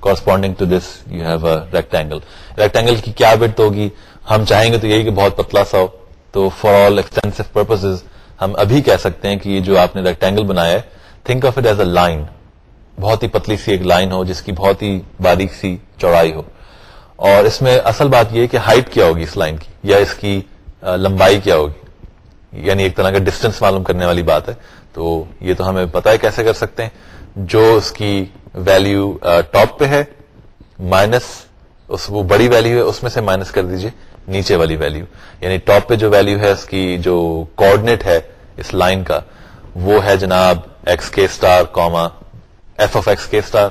Corresponding to this you have a rectangle rectangle کی کیا بٹ ہوگی؟ ہم چاہیں گے تو یہی کہ بہت پتلا سا ہو۔ تو فار آل ایکسٹینسو پرپز ہم ابھی کہہ سکتے ہیں کہ یہ جو آپ نے ریکٹینگل بنایا ہے think of it as a line بہت ہی پتلی سی ایک لائن ہو جس کی بہت ہی باریک سی چوڑائی ہو۔ اور اس میں اصل بات یہ کہ ہائٹ کیا ہوگی اس لائن کی یا اس کی لمبائی کیا ہوگی۔ یعنی ایک طرح کا ڈسٹینس معلوم کرنے والی بات ہے۔ تو یہ تو ہمیں پتا ہے کیسے کر سکتے ہیں۔ جو اس کی ویلو ٹاپ پہ ہے مائنس اس وہ بڑی ویلو ہے، اس میں سے مائنس کر دیجیے نیچے والی ویلو یعنی ٹاپ پہ جو ویلو ہے، اس کی جو کوڈنیٹ ہے، اس لائن کا، وہ ہے جناب ایکس کے star comma f of x کے اسٹار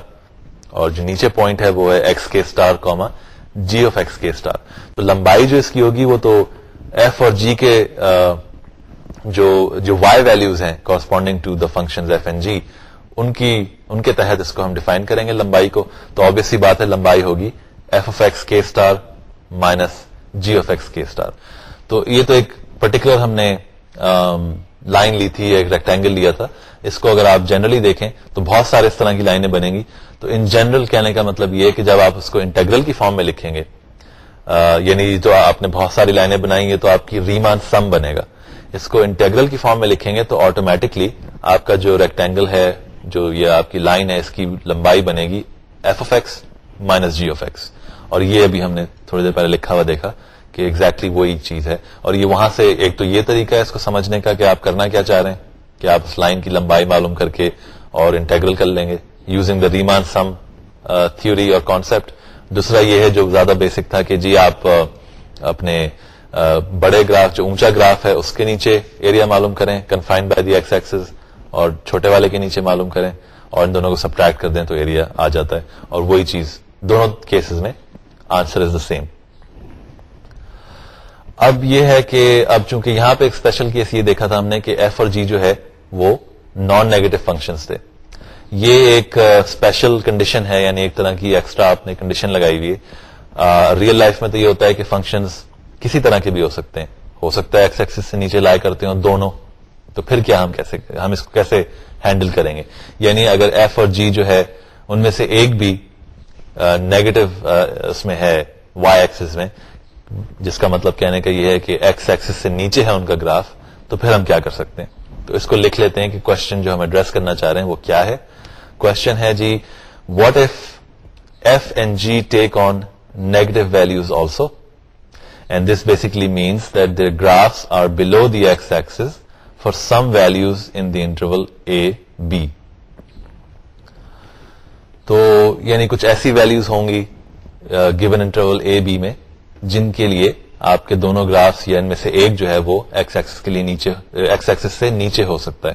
اور جو نیچے پوائنٹ ہے وہ ہے ایکس کے star comma g of x کے اسٹار تو لمبائی جو اس کی ہوگی وہ تو ایف اور جی کے جو جو وائی ویلوز ہیں corresponding to the function F and G ان کی، ان کے تحت اس کو ہم ڈیفائن کریں گے لمبائی کو. تو آبیسلی بات ہے لمبائی ہوگی ایف آف ایکس کے star minus g of x کے اسٹار تو یہ تو ایک پرٹیکولر ہم نے لائن لی تھی، ایک ریکٹینگل لیا تھا۔ اس کو اگر آپ جنرلی دیکھیں تو بہت سارے اس طرح کی لائنیں بنیں گی۔ تو ان جنرل کہنے کا مطلب یہ کہ جب آپ اس کو انٹیگرل کی فارم میں لکھیں گے یعنی جو آپ نے بہت ساری لائنیں بنائی گے تو آپ کی ریمان سم بنے گا۔ اس کو انٹیگرل کی فارم میں لکھیں گے تو آٹومیٹکلی آپ کا جو ریکٹینگل ہے، جو یہ آپ کی لائن ہے، اس کی لمبائی بنے گی۔ F of x minus g of x اور یہ ابھی ہم نے تھوڑی دیر پہلے لکھا ہوا دیکھا۔ کہ ایگزیکٹلی exactly وہی چیز ہے۔ اور یہ وہاں سے ایک تو یہ طریقہ ہے اس کو سمجھنے کا کہ آپ کرنا کیا چاہ رہے ہیں کہ آپ اس لائن کی لمبائی معلوم کر کے اور انٹیگرل کر لیں گے using the Riemann sum theory اور کانسپٹ دوسرا یہ ہے جو زیادہ بیسک تھا کہ جی آپ uh, اپنے uh, بڑے گراف جو اونچا گراف ہے اس کے نیچے ایریا معلوم کریں confined by the x axis اور چھوٹے والے کے نیچے معلوم کریں اور ان دونوں کو سبٹریکٹ کر دیں تو ایریا آ جاتا ہے۔ اور وہی چیز دونوں کیسز میں آنسر از دا سیم اب یہ ہے کہ اب چونکہ یہاں پہ ایک اسپیشل کیس یہ دیکھا تھا ہم نے کہ ایف اور جی جو ہے وہ نان نیگیٹو فنکشن تھے۔ یہ ایک اسپیشل کنڈیشن ہے یعنی ایک طرح کی ایکسٹرا آپ نے کنڈیشن لگائی ہوئی ہے۔ ریئل لائف میں تو یہ ہوتا ہے کہ فنکشن کسی طرح کے بھی ہو سکتے ہیں۔ ہو سکتا ہے ایکس ایکسس سے نیچے لائے کرتے ہوں دونوں، تو پھر کیا ہم کیسے، ہم اس کو کیسے ہینڈل کریں گے؟ یعنی اگر ایف اور جی جو ہے ان میں سے ایک بھی نیگیٹو اس میں ہے وائی ایکسس میں جس کا مطلب کہنے کا یہ ہے کہ ایکس ایکسس سے نیچے ہے ان کا گراف، تو پھر ہم کیا کر سکتے ہیں؟ تو اس کو لکھ لیتے ہیں کہ کوشچن جو ہم ایڈریس کرنا چاہ رہے ہیں وہ کیا ہے؟ کوشچن ہے جی what if f and g take on negative values also and this basically means that the graphs are below the x axis for some values in the interval a b تو یعنی کچھ ایسی ویلوز ہوں گی گیون انٹرول اے بی میں۔ جن کے لیے آپ کے دونوں گرافس یا ان میں سے ایک جو ہے وہ ایکس ایکسس کے لیے نیچے ایکس ایکسس سے نیچے ہو سکتا ہے۔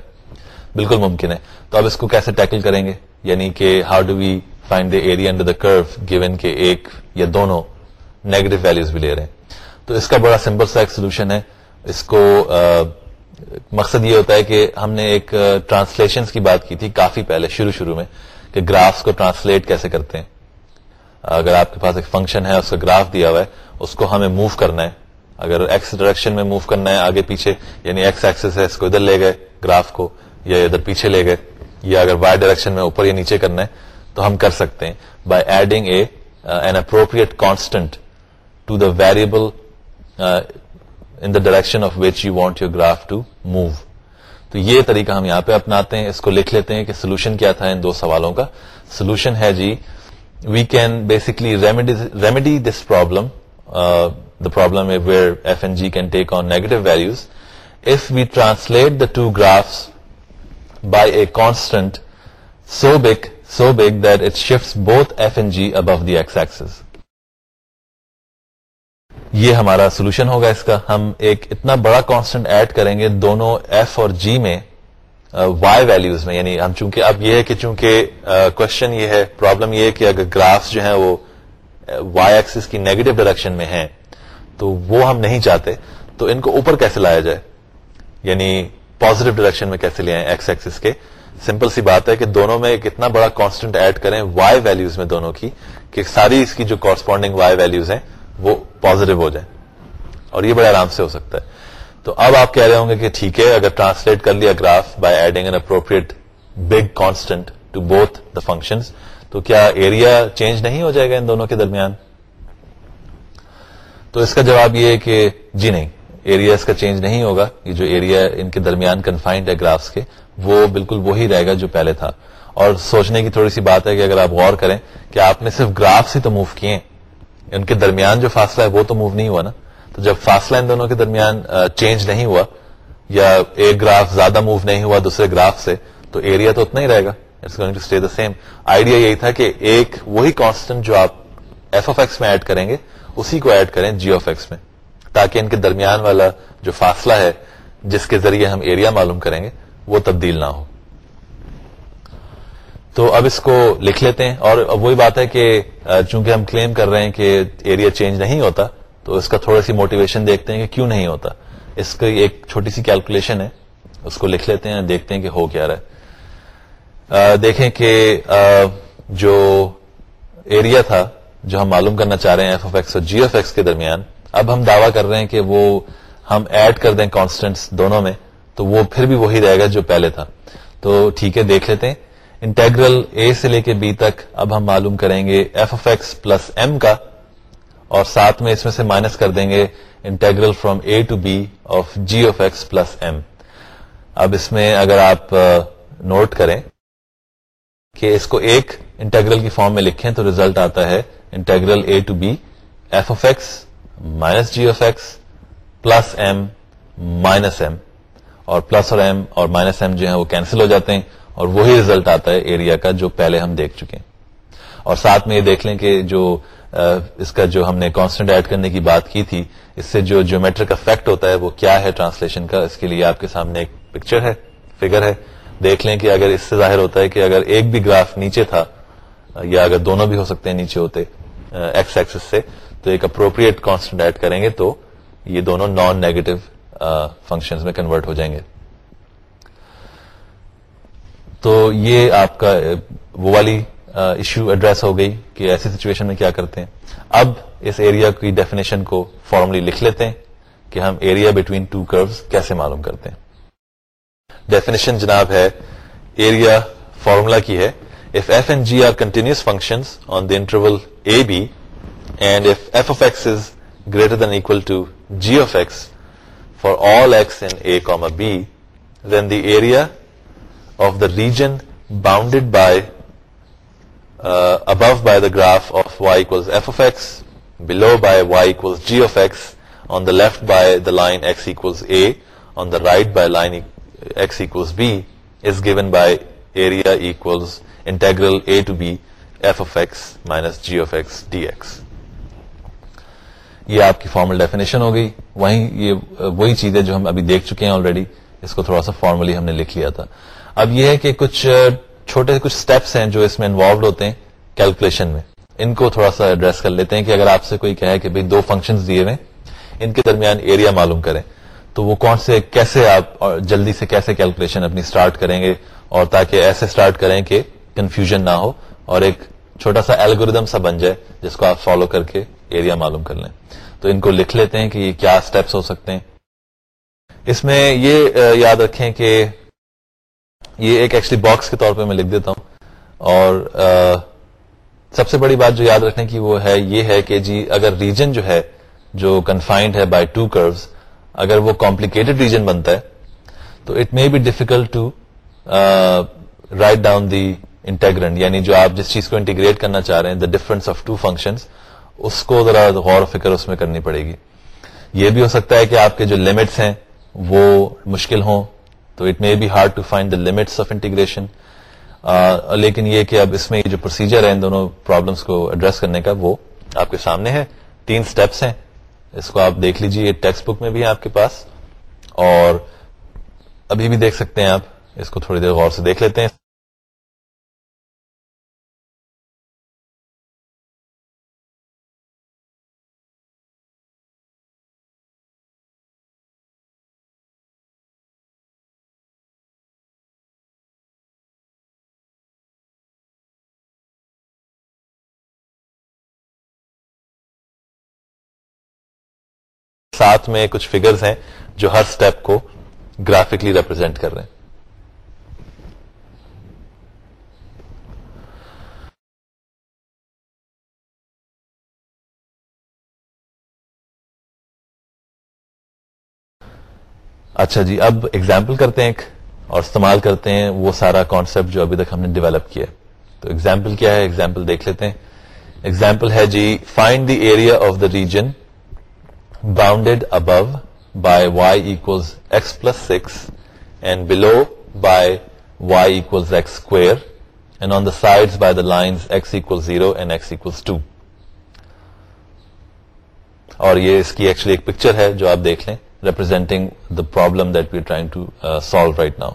بالکل ممکن ہے۔ تو اب اس کو کیسے ٹیکل کریں گے؟ یعنی کہ how do we find the area under the curve given کے ایک یا دونوں نیگیٹو ویلوز بھی لے رہے ہیں۔ تو اس کا بڑا سمپل سا ایک سولوشن ہے۔ اس کو مقصد یہ ہوتا ہے کہ ہم نے ایک ٹرانسلیشن کی بات کی تھی کافی پہلے، شروع شروع میں، کہ گرافس کو ٹرانسلیٹ کیسے کرتے ہیں۔ اگر آپ کے پاس ایک فنکشن ہے، اس کا گراف دیا ہوا ہے اس کو ہمیں موو کرنا ہے۔ اگر ایکس ڈائریکشن میں موو کرنا ہے آگے پیچھے یعنی ایکس ایکسس ہے، اس کو ادھر لے گئے گراف کو، یا ادھر پیچھے لے گئے، یا اگر وائی ڈائریکشن میں اوپر یا نیچے کرنا ہے، تو ہم کر سکتے ہیں۔ By adding a an appropriate constant to the variable in the direction of which you want your graph to move تو یہ طریقہ ہم یہاں پہ اپناتے ہیں۔ اس کو لکھ لیتے ہیں کہ سولوشن کیا تھا ان دو سوالوں کا۔ سولوشن ہے جی we can basically remedy this problem the problem where F and G can take on negative values if we translate the two graphs by a constant so big so big that it shift both F and G above the X axis یہ ہمارا سولوشن ہوگا اس کا. ہم ایک اتنا بڑا کانسٹنٹ ایڈ کریں گے دونوں ایف اور جی میں uh, وائی ویلوز میں. یعنی ہم چونکہ اب یہ ہے کہ چونکہ uh, کوشچن یہ ہے پرابلم یہ ہے کہ اگر گرافس جو ہیں وہ وائی ایکسس کی نیگیٹو ڈائریکشن میں ہیں، تو وہ ہم نہیں چاہتے، تو ان کو اوپر کیسے لایا جائے؟ یعنی پوزیٹو ڈائریکشن میں کیسے لے ایکس ایکسس کے؟ سمپل سی بات ہے کہ دونوں میں ایک اتنا بڑا کانسٹنٹ ایڈ کریں وائی ویلوز میں دونوں کی کہ ساری اس کی جو کورسپونڈنگ وائی ویلوز ہیں وہ پوزیٹو ہو جائیں، اور یہ بڑے آرام سے ہو سکتا ہے۔ تو اب آپ کہہ رہے ہوں گے کہ ٹھیک ہے، اگر ٹرانسلیٹ کر لیا graph by adding an appropriate big constant to both the function تو کیا ایریا چینج نہیں ہو جائے گا ان دونوں کے درمیان؟ تو اس کا جواب یہ ہے کہ جی نہیں ایریا اس کا چینج نہیں ہوگا۔ یہ جو ایریا ان کے درمیان کنفائنڈ ہے گرافس کے، وہ بالکل وہی رہے گا جو پہلے تھا۔ اور سوچنے کی تھوڑی سی بات ہے کہ اگر آپ غور کریں کہ آپ نے صرف گرافس ہی تو موو کیے ان کے درمیان جو فاصلہ ہے وہ تو موو نہیں ہوا نا۔ تو جب فاصلہ ان دونوں کے درمیان چینج نہیں ہوا یا ایک گراف زیادہ موو نہیں ہوا دوسرے گراف سے، تو ایریا تو اتنا ہی رہے گا۔ It's going to stay the same idea یہی تھا کہ ایک وہی کانسٹنٹ جو آپ ایف آف ایکس میں ایڈ کریں گے، اسی کو ایڈ کریں جی آف ایکس میں، تاکہ ان کے درمیان والا جو فاصلہ ہے، جس کے ذریعے ہم ایریا معلوم کریں گے، وہ تبدیل نہ ہو۔ تو اب اس کو لکھ لیتے ہیں، اور وہی بات ہے کہ چونکہ ہم کلیم کر رہے ہیں کہ ایریا چینج نہیں ہوتا، تو اس کا تھوڑا سی موٹیویشن دیکھتے ہیں کہ کیوں نہیں ہوتا۔ اس کی ایک چھوٹی سی کیلکولیشن ہے، اس کو لکھ لیتے ہیں، دیکھتے ہیں کہ ہو کیا رہا ہے۔ دیکھیں کہ جو ایریا تھا، جو ہم معلوم کرنا چاہ رہے ہیں ایف ایکس اور جی ایف ایکس کے درمیان، اب ہم دعویٰ کر رہے ہیں کہ وہ ہم ایڈ کر دیں کانسٹنٹس دونوں میں، تو وہ پھر بھی وہی رہے گا جو پہلے تھا۔ تو ٹھیک ہے، دیکھ لیتے ہیں۔ انٹیگرل اے سے لے کے بی تک اب ہم معلوم کریں گے F of X plus M کا، اور ساتھ میں اس میں سے مائنس کر دیں گے integral from A to B of G of X plus M اب اس میں اگر آپ نوٹ کریں کہ اس کو ایک انٹیگرل کی فارم میں لکھیں تو ریزلٹ آتا ہے integral A to B F of X minus G of X plus M minus M اور پلس اور ایم اور مائنس ایم جو ہے وہ کینسل ہو جاتے ہیں اور وہی ریزلٹ آتا ہے ایریا کا جو پہلے ہم دیکھ چکے ہیں۔ اور ساتھ میں یہ دیکھ لیں کہ جو اس کا جو ہم نے کانسٹنٹ ایڈ کرنے کی بات کی تھی، اس سے جو جیومیٹرک افیکٹ ہوتا ہے وہ کیا ہے ٹرانسلیشن کا، اس کے لیے آپ کے سامنے ایک پکچر ہے فگر ہے۔ دیکھ لیں کہ اگر اس سے ظاہر ہوتا ہے کہ اگر ایک بھی گراف نیچے تھا، یا اگر دونوں بھی ہو سکتے ہیں نیچے ہوتے ایکس ایکسس سے، تو ایک اپروپریٹ کانسٹنٹ ایڈ کریں گے تو یہ دونوں نان نیگیٹو فنکشن میں کنورٹ ہو جائیں گے۔ تو یہ آپ کا وہ والی ایشو ایڈریس ہو گئی کہ ایسی سچویشن میں کیا کرتے ہیں۔ اب اس ایریا کی ڈیفینیشن کو فارملی لکھ لیتے ہیں کہ ہم ایریا بٹوین ٹو کروز کیسے معلوم کرتے ہیں۔ ڈیفینیشن جناب ہے ایریا فارمولا کی ہے۔ If F and G are continuous function on the interval A B and F F of X is greater than equal to G of X for all X in A comma B then the area of the region bounded by uh, above by the graph of y equals f of x, below by y equals g of x, on the left by the line x equals a, on the right by line e- x equals b, is given by area equals integral a to b f of x minus g of x dx. یہ آپ کی فارمل ڈیفینیشن ہو گئی. وہیں یہ وہی چیز ہے جو ہم ابھی دیکھ چکے ہیں آلریڈی اس کو تھوڑا سا فارملی ہم نے لکھ لیا تھا. اب یہ ہے کہ کچھ چھوٹے کچھ سٹیپس ہیں جو اس میں انوالوڈ ہوتے ہیں کیلکولیشن میں. ان کو تھوڑا سا ایڈریس کر لیتے ہیں کہ اگر آپ سے کوئی کہے کہ دو فنکشن دیے ہوئے ان کے درمیان ایریا معلوم کریں. تو وہ کون سے کیسے آپ جلدی سے کیسے کیلکولیشن اپنی سٹارٹ کریں گے اور تاکہ ایسے سٹارٹ کریں کہ کنفیوژن نہ ہو اور ایک چھوٹا سا ایلگوریدم سا بن جائے جس کو آپ فالو کر کے ایریا معلوم کر لیں۔ تو ان کو لکھ لیتے ہیں کہ یہ کیا سٹیپس ہو سکتے ہیں۔ اس میں یہ یاد رکھیں کہ یہ ایک ایکچولی باکس کے طور پہ میں لکھ دیتا ہوں۔ اور سب سے بڑی بات جو یاد رکھنے کی وہ ہے، یہ ہے کہ جی اگر ریجن جو ہے، جو کنفائنڈ ہے بائی ٹو کروز اگر وہ کمپلیکیٹڈ ریجن بنتا ہے، تو it may be difficult to write down the integrand یعنی جو آپ جس چیز کو انٹیگریٹ کرنا چاہ رہے ہیں the difference of two function اس کو ذرا غور و فکر اس میں کرنی پڑے گی۔ یہ بھی ہو سکتا ہے کہ آپ کے جو لمٹس ہیں، وہ مشکل ہوں، تو it may be hard to find the limits of integration لیکن یہ کہ اب اس میں جو پروسیجر ہے ان دونوں پرابلمس کو ایڈریس کرنے کا، وہ آپ کے سامنے ہے۔ تین سٹیپس ہیں۔ اس کو آپ دیکھ لیجیے ٹیکسٹ بک میں بھی ہے آپ کے پاس، اور ابھی بھی دیکھ سکتے ہیں آپ، اس کو تھوڑی دیر غور سے دیکھ لیتے ہیں۔ ساتھ میں کچھ فگرز ہیں جو ہر سٹیپ کو گرافکلی ریپرزینٹ کر رہے ہیں۔ اچھا جی اب ایگزامپل کرتے ہیں ایک اور استعمال کرتے ہیں وہ سارا کانسپٹ جو ابھی تک ہم نے ڈیولپ کیا تو ایگزامپل کیا ہے؟ ایگزامپل دیکھ لیتے ہیں۔ ایگزامپل ہے جی find the area of the region bounded above by Y X plus six and below by Y X squared and on the side by the lines X equal zero and X equals two اور یہ اس کی ایکچولی ایک پکچر ہے جو آپ دیکھ لیں representing the problem that we trying to solve right now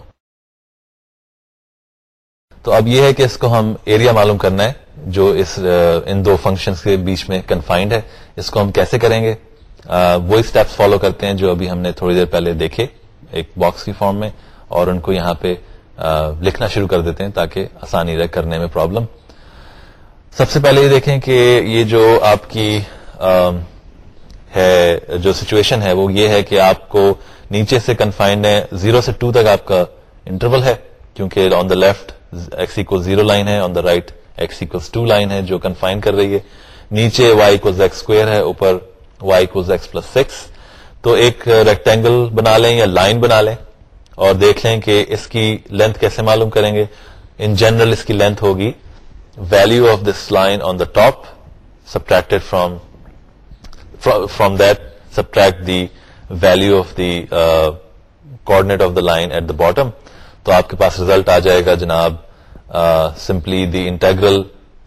تو اب یہ ہے کہ اس کو ہم ایریا معلوم کرنا ہے جو اس uh, ان دو فنکشن کے بیچ میں کنفائنڈ ہے. اس کو ہم کیسے کریں گے؟ وہی اسٹیپس فالو کرتے ہیں جو ابھی ہم نے تھوڑی دیر پہلے دیکھے، ایک باکس کی فارم میں، اور ان کو یہاں پہ لکھنا شروع کر دیتے ہیں تاکہ آسانی رہے کرنے میں پرابلم سب سے پہلے یہ دیکھیں کہ یہ جو آپ کی ہے، جو سچویشن ہے، وہ یہ ہے کہ آپ کو نیچے سے کنفائنڈ ہے زیرو سے ٹو تک آپ کا انٹرول ہے، کیونکہ on the left X zero line ہے on the right X two line ہے، جو کنفائن کر رہی ہے. نیچے وائی ایکس اسکوئر ہے، اوپر وائی ایکس پلس سکس تو ایک ریکٹینگل بنا لیں یا لائن بنا لیں اور دیکھ لیں کہ اس کی لینتھ کیسے معلوم کریں گے؟ ان جنرل اس کی لینتھ ہوگی value of this line on the top subtracted from from that subtract the value of the coordinate of the line at the bottom تو آپ کے پاس ریزلٹ آ جائے گا جناب simply the integral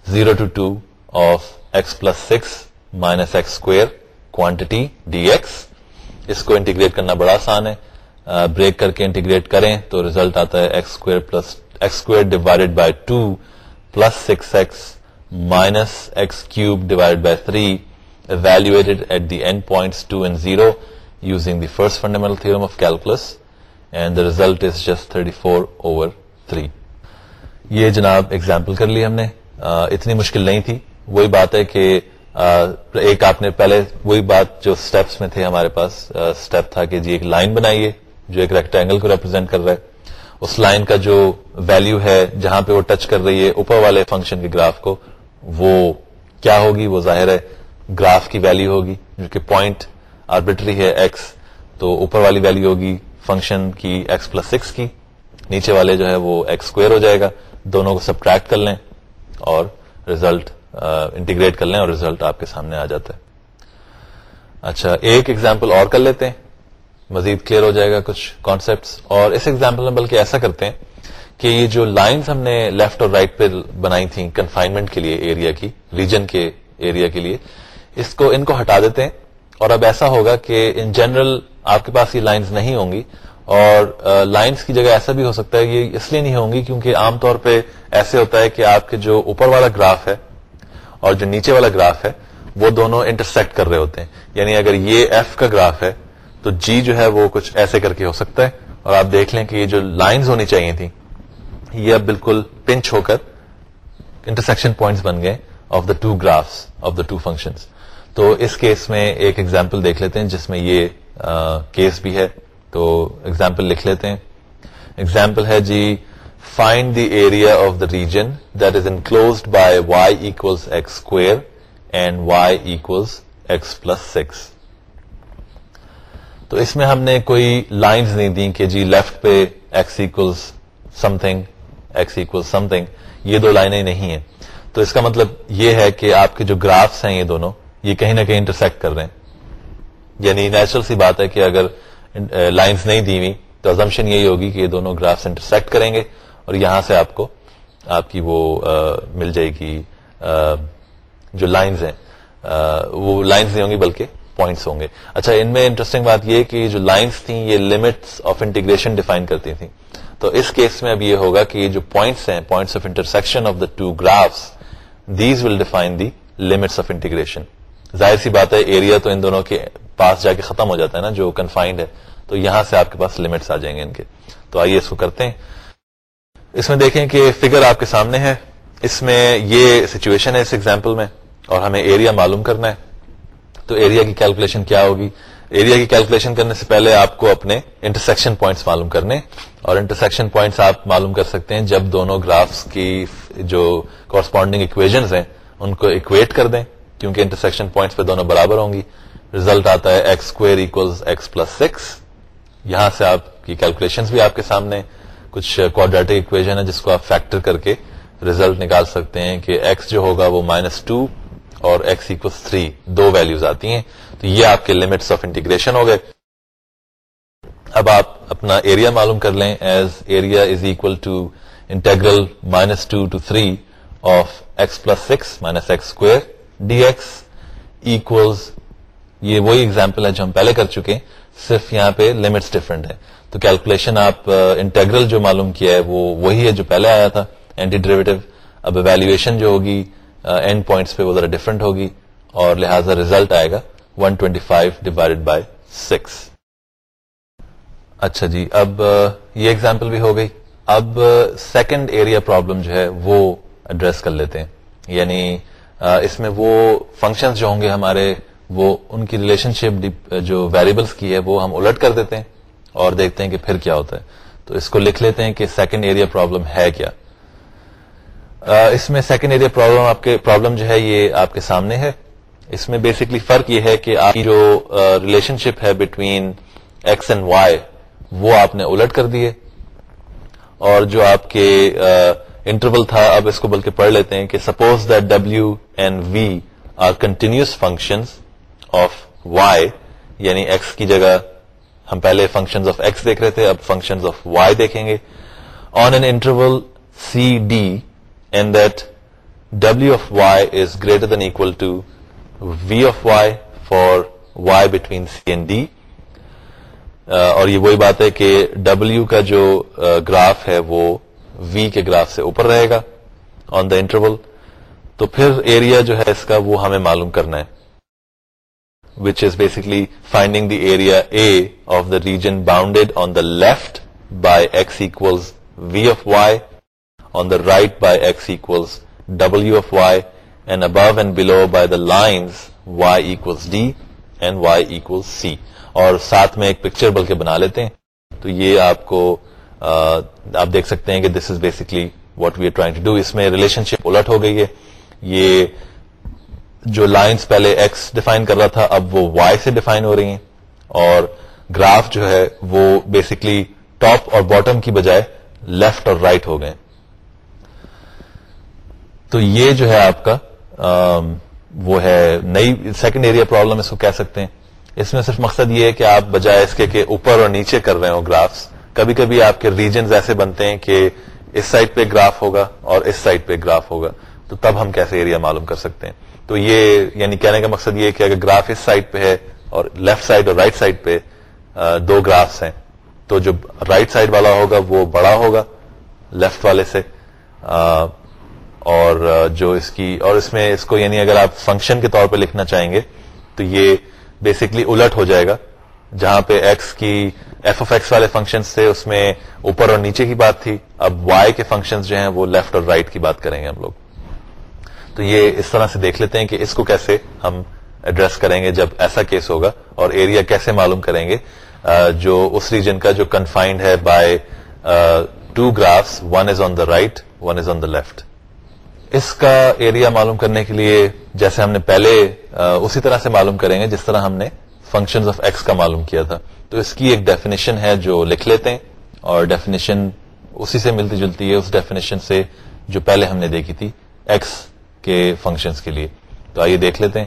zero to two of X plus six minus X squared quantity D X اس کو انٹیگریٹ کرنا بڑا آسان ہے بریک کر کے انٹیگریٹ کریں تو ریزلٹ آتا ہے X squared plus X squared divided by two plus six X minus X cube divide by three evaluated at the endpoints 2 and 0 using the first fundamental theorem of calculus. And the result is just 34 over 3 یہ جناب ایگزامپل کر لی ہم نے. Uh, اتنی مشکل نہیں تھی. وہی بات ہے کہ ایک آپ نے پہلے وہی بات جو سٹیپس میں تھے ہمارے پاس سٹیپ تھا کہ جی ایک لائن بنائیے جو ایک ریکٹینگل کو ریپرزینٹ کر رہا ہے۔ اس لائن کا جو ویلو ہے، جہاں پہ وہ ٹچ کر رہی ہے، اوپر والے فنکشن کے گراف کو، وہ کیا ہوگی؟ وہ ظاہر ہے گراف کی ویلو ہوگی، جو کہ پوائنٹ آربیٹری ہے ایکس تو اوپر والی ویلو ہوگی فنکشن کی ایکس پلس سکس کی۔ نیچے والے جو ہے وہ ایکس اسکوئر ہو جائے گا۔ دونوں کو سبٹریکٹ کر لیں اور ریزلٹ انٹیگریٹ کر لیں اور ریزلٹ آپ کے سامنے آ جاتا ہے۔ اچھا ایک ایگزامپل اور کر لیتے ہیں۔ مزید کلیئر ہو جائے گا کچھ کانسیپٹس اور اس ایگزامپل میں بلکہ ایسا کرتے ہیں کہ یہ جو لائنس ہم نے لیفٹ اور رائٹ پہ بنائی تھیں کنفائنمنٹ کے لیے ایریا کی ریجن کے ایریا کے لیے، اس کو، ان کو ہٹا دیتے ہیں۔ اور اب ایسا ہوگا کہ ان جنرل آپ کے پاس یہ لائنز نہیں ہوں گی۔ اور لائنز کی جگہ ایسا بھی ہو سکتا ہے، یہ اس لیے نہیں ہوں گی کیونکہ عام طور پہ ایسے ہوتا ہے کہ آپ کے جو اوپر والا گراف ہے اور جو نیچے والا گراف ہے، وہ دونوں انٹرسیکٹ کر رہے ہوتے ہیں۔ یعنی اگر یہ ایف کا گراف ہے، تو جی جو ہے، وہ کچھ ایسے کر کے ہو سکتا ہے۔ اور آپ دیکھ لیں کہ یہ جو لائنز ہونی چاہیے تھی یہ اب بالکل پنچ ہو کر انٹرسیکشن پوائنٹس بن گئے of the two graphs of the two functions تو اس کیس میں ایک ایگزامپل دیکھ لیتے ہیں، جس میں یہ کیس بھی ہے۔ تو ایگزامپل لکھ لیتے ہیں۔ ایگزامپل ہے جی find the area of the region that is enclosed by Y equals X squared and Y equals X plus six تو اس میں ہم نے کوئی لائنز نہیں دی کہ جی لیفٹ پہ X equals something X equal something یہ دو لائنیں نہیں ہیں۔ تو اس کا مطلب یہ ہے کہ آپ کے جو گرافس ہیں یہ دونوں، یہ کہیں نہ کہیں انٹرسیکٹ کر رہے ہیں۔ یعنی نیچرل سی بات ہے کہ اگر uh, لائنس نہیں دی ہوئی، تو ازمپشن یہی ہوگی کہ یہ دونوں گرافس انٹرسیکٹ کریں گے۔ اور یہاں سے آپ کو، آپ کی وہ مل جائے گی جو لائنز ہیں وہ لائنس نہیں ہوں گی بلکہ پوائنٹس ہوں گے۔ اچھا ان میں انٹرسٹنگ بات یہ کہ جو لائنس تھیں، یہ لمٹس آف انٹیگریشن ڈیفائن کرتی تھیں۔ تو اس کیس میں اب یہ ہوگا کہ جو پوائنٹس ہیں points of intersection of the two graphs these will define the limits of integration ظاہر سی بات ہے ایریا تو ان دونوں کے پاس جا کے ختم ہو جاتا ہے نا، جو کنفائنڈ ہے۔ تو یہاں سے آپ کے پاس لمٹس آ جائیں گے ان کے۔ تو آئیے اس کو کرتے ہیں۔ اس میں دیکھیں کہ فگر آپ کے سامنے ہے۔ اس میں یہ سچویشن ہے اس ایگزامپل میں اور ہمیں ایریا معلوم کرنا ہے۔ تو ایریا کی کیلکولیشن کیا ہوگی؟ ایریا کی کیلکولیشن کرنے سے پہلے آپ کو اپنے انٹرسیکشن پوائنٹس معلوم کرنے اور انٹرسیکشن پوائنٹس آپ معلوم کر سکتے ہیں جب دونوں گرافس کی جو کورسپونڈنگ اکویژنس ہیں، ان کو اکویٹ کر دیں۔ کیونکہ انٹرسیکشن پوائنٹس پہ دونوں برابر ہوں گی۔ ریزلٹ آتا ہے X squared X plus six یہاں سے آپ کی کیلکولیشن بھی آپ کے سامنے کچھ کوڈریٹک اکویژن ہے جس کو آپ فیکٹر کر کے ریزلٹ نکال سکتے ہیں کہ ایکس جو ہوگا وہ مائنس ٹو اور ایکس اکوس تھری دو ویلوز آتی ہیں۔ تو یہ آپ کے لمٹس آف انٹیگریشن ہو گئے۔ اب آپ اپنا ایریا معلوم کر لیں۔ As area is equal to integral minus two to three of X plus six minus X squared D X equals یہ وہی ایگزامپل ہے جو ہم پہلے کر چکے ہیں۔ صرف یہاں پہ لمٹس ڈفرنٹ ہے تو کیلکولیشن آپ uh, انٹرگرل جو معلوم کیا ہے وہ وہی ہے جو پہلے آیا تھا. اینٹی ڈریویٹو اب ایویلویشن جو ہوگی uh, اینڈ پوائنٹس پہ وہ ذرا ڈفرنٹ ہوگی اور لہذا ریزلٹ آئے گا 125 ڈیوائڈیڈ بائی سکس اچھا جی اب uh, یہ ایگزامپل بھی ہو گئی. اب سیکنڈ ایریا پرابلم جو ہے وہ ایڈریس کر لیتے ہیں. یعنی اس میں وہ فنکشنز جو ہوں گے ہمارے، وہ ان کی ریلیشن شپ جو ویریبلس کی ہے وہ ہم الٹ کر دیتے ہیں. اور دیکھتے ہیں کہ پھر کیا ہوتا ہے۔ تو اس کو لکھ لیتے ہیں کہ سیکنڈ ایریا پرابلم ہے کیا۔ اس میں سیکنڈ ایریا پرابلم آپ کے پرابلم جو ہے یہ آپ کے سامنے ہے۔ اس میں بیسکلی فرق یہ ہے کہ آپ کی جو ریلیشن شپ ہے بٹوین ایکس اینڈ وائی وہ آپ نے الٹ کر دیے۔ اور جو آپ کے انٹرول تھا، اب اس کو بلکہ پڑھ لیتے ہیں کہ suppose that W and V are continuous function of Y یعنی ایکس کی جگہ ہم پہلے فنکشن آف ایکس دیکھ رہے تھے، اب فنکشن آف وائی دیکھیں گے۔ On an interval C D and that W of Y is greater than equal to V of Y for Y between C and D اور یہ وہی بات ہے کہ ڈبلو کا جو uh, گراف ہے وہ وی کے گراف سے اوپر رہے گا آن دا انٹرول تو پھر ایریا جو ہے اس کا وہ ہمیں معلوم کرنا ہے۔ Which is basically finding the area A of the region bounded on the left by X equals V of Y on the right by X equals W of Y and above and below by the lines Y equals D and Y equal C اور ساتھ میں ایک پکچر بلکہ بنا لیتے ہیں۔ تو یہ آپ کو آپ دیکھ سکتے ہیں کہ this is basically what we are trying to do اس میں ریلیشن شپ الٹ ہو گئی ہے۔ یہ جو لائنس پہلے ایکس ڈیفائن کر رہا تھا، اب وہ وائی سے ڈیفائن ہو رہی ہیں۔ اور گراف جو ہے، وہ بیسکلی ٹاپ اور باٹم کی بجائے لیفٹ اور رائٹ right ہو گئے۔ تو یہ جو ہے آپ کا وہ ہے نئی سیکنڈ ایریا پرابلم اس کو کہہ سکتے ہیں۔ اس میں صرف مقصد یہ ہے کہ آپ بجائے اس کے کہ اوپر اور نیچے کر رہے ہو گرافس کبھی کبھی آپ کے ریجنز ایسے بنتے ہیں کہ اس سائڈ پہ گراف ہوگا اور اس سائڈ پہ گراف ہوگا۔ تو تب ہم کیسے ایریا معلوم کر سکتے ہیں؟ تو یہ یعنی کہنے کا مقصد یہ کہ اگر گراف اس سائڈ پہ ہے اور لیفٹ سائڈ اور رائٹ سائڈ پہ دو گرافس ہیں، تو جو رائٹ سائڈ والا ہوگا وہ بڑا ہوگا لیفٹ والے سے اور جو اس کی، اور اس میں اس کو یعنی اگر آپ فنکشن کے طور پہ لکھنا چاہیں گے، تو یہ بیسکلی الٹ ہو جائے گا، جہاں پہ ایکس کی ایف اف ایکس والے فنکشن تھے، اس میں اوپر اور نیچے کی بات تھی، اب وائی کے فنکشن جو ہیں وہ لیفٹ اور رائٹ right کی بات کریں گے ہم لوگ۔ تو یہ اس طرح سے دیکھ لیتے ہیں کہ اس کو کیسے ہم ایڈریس کریں گے جب ایسا کیس ہوگا اور ایریا کیسے معلوم کریں گے۔ جو اس ریجن کا جو کنفائنڈ ہے by two graphs one is on the right one is on the left اس کا ایریا معلوم کرنے کے لیے جیسے ہم نے پہلے اسی طرح سے معلوم کریں گے جس طرح ہم نے فنکشن آف ایکس کا معلوم کیا تھا۔ تو اس کی ایک ڈیفینیشن ہے جو لکھ لیتے ہیں اور ڈیفینیشن اسی سے ملتی جلتی ہے، اس ڈیفینیشن سے جو پہلے ہم نے دیکھی تھی ایکس کے فنکشنز کے لیے۔ تو آئیے دیکھ لیتے ہیں۔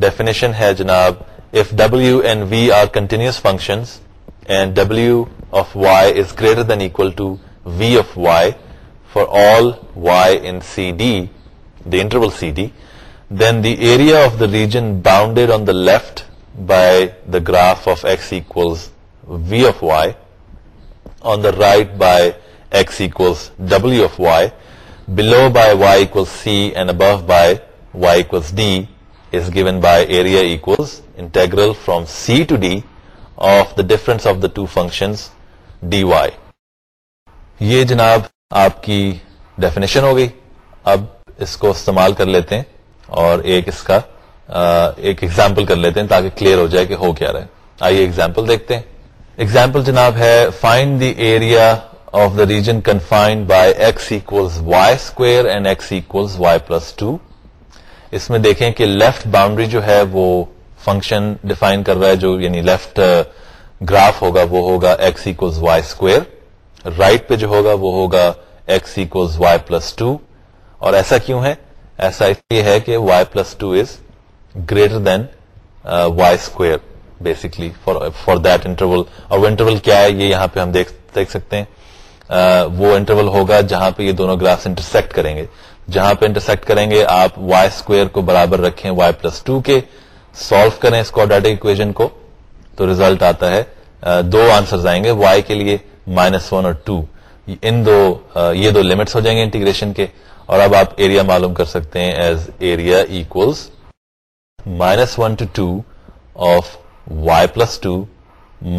ڈیفینیشن ہے جناب if W and V are continuous function and W of Y is greater than equal to V of Y for all Y in C D the interval CD, then the area of the region bounded on the left by the graph of x equals v of y, on the right by x equals w of y, below by y equals c, and above by y equals d is given by area equals integral from c to d of the difference of the two functions dy. یہ جناب آپ کی ڈیفینیشن ہو گئی اب اس کو استعمال کر لیتے ہیں اور ایک اس کا ایک ایگزامپل کر لیتے ہیں تاکہ کلیئر ہو جائے کہ ہو کیا رہے آئیے ایگزامپل دیکھتے ہیں. ایگزامپل جناب ہے find the area of the region confined by X equals Y squared and X equals Y plus two اس میں دیکھیں کہ لیفٹ باؤنڈری جو ہے وہ فنکشن ڈیفائن کر رہا ہے جو یعنی لیفٹ گراف ہوگا وہ ہوگا X equals Y squared right پہ جو ہوگا وہ ہوگا X equals Y plus two اور ایسا کیوں ہے ایسا اس لیے ہے کہ Y plus two is greater than Y squared basically for that interval اور وہ انٹرول کیا ہے یہ یہاں پہ ہم دیکھ سکتے ہیں وہ انٹرول ہوگا جہاں پہ یہ دونوں گراف انٹرسیکٹ کریں گے۔ جہاں پہ انٹرسیکٹ کریں گے، آپ وائی اسکوئر کو برابر رکھیں وائی پلس ٹو کے سالو کریں اس کوڈریٹک اکویژن کو، تو ریزلٹ آتا ہے۔ دو آنسر آئیں گے وائی کے لیے مائنس ون اور ٹو ان دو یہ دو لمٹس ہو جائیں گے انٹیگریشن کے۔ اور اب آپ ایریا معلوم کر سکتے ہیں as area equals minus one two two of Y plus two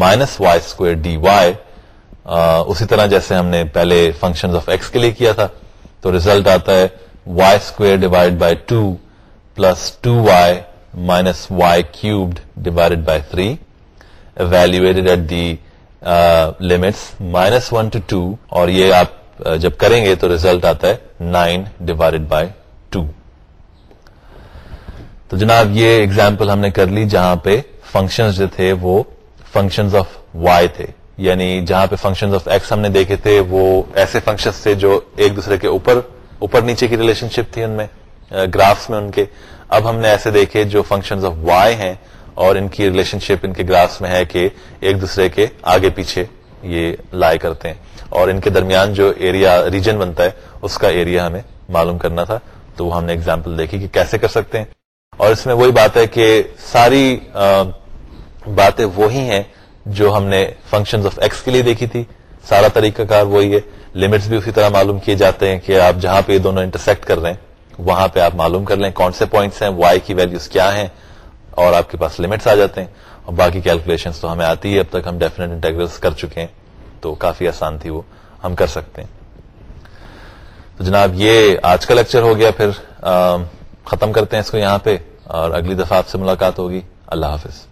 minus Y squared D Y اسی طرح جیسے ہم نے پہلے فنکشن آف ایکس کے لیے کیا تھا، تو ریزلٹ آتا ہے Y squared divide by two plus two Y minus Y cubed divide by three evaluated at the limits minus one two two اور یہ آپ جب کریں گے تو ریزلٹ آتا ہے نائن ڈیوائڈ بائی ٹو تو جناب یہ ایگزامپل ہم نے کر لی جہاں پہ فنکشنز جو تھے وہ فنکشنز آف وائی تھے۔ یعنی جہاں پہ فنکشن آف ایکس ہم نے دیکھے تھے، وہ ایسے فنکشن تھے جو ایک دوسرے کے اوپر اوپر نیچے کی ریلیشن شپ تھی ان میں گرافس میں ان کے۔ اب ہم نے ایسے دیکھے جو فنکشن آف وائی ہیں اور ان کی ریلیشن شپ ان کے گرافس میں ہے کہ ایک دوسرے کے آگے پیچھے یہ لائے کرتے ہیں۔ اور ان کے درمیان جو ایریا ریجن بنتا ہے، اس کا ایریا ہمیں معلوم کرنا تھا۔ تو وہ ہم نے اگزامپل دیکھی کہ کیسے کر سکتے ہیں۔ اور اس میں وہی بات ہے کہ ساری باتیں وہی ہیں جو ہم نے فنکشن آف ایکس کے لیے دیکھی تھی، سارا طریقہ کار وہی ہے۔ لمٹس بھی اسی طرح معلوم کیے جاتے ہیں کہ آپ جہاں پہ یہ دونوں انٹرسیکٹ کر رہے ہیں، وہاں پہ آپ معلوم کر لیں کون سے پوائنٹس ہیں وائی کی ویلوز کیا ہیں، اور آپ کے پاس لمٹس آ جاتے ہیں۔ اور باقی کیلکولیشن تو ہمیں آتی ہے، اب تک ہم ڈیفینیٹ انٹیگرلس کر چکے ہیں، تو کافی آسان تھی وہ ہم کر سکتے ہیں۔ تو جناب، یہ آج کا لیکچر ہو گیا، پھر ختم کرتے ہیں اس کو یہاں پہ، اور اگلی دفعہ آپ سے ملاقات ہوگی۔ اللہ حافظ۔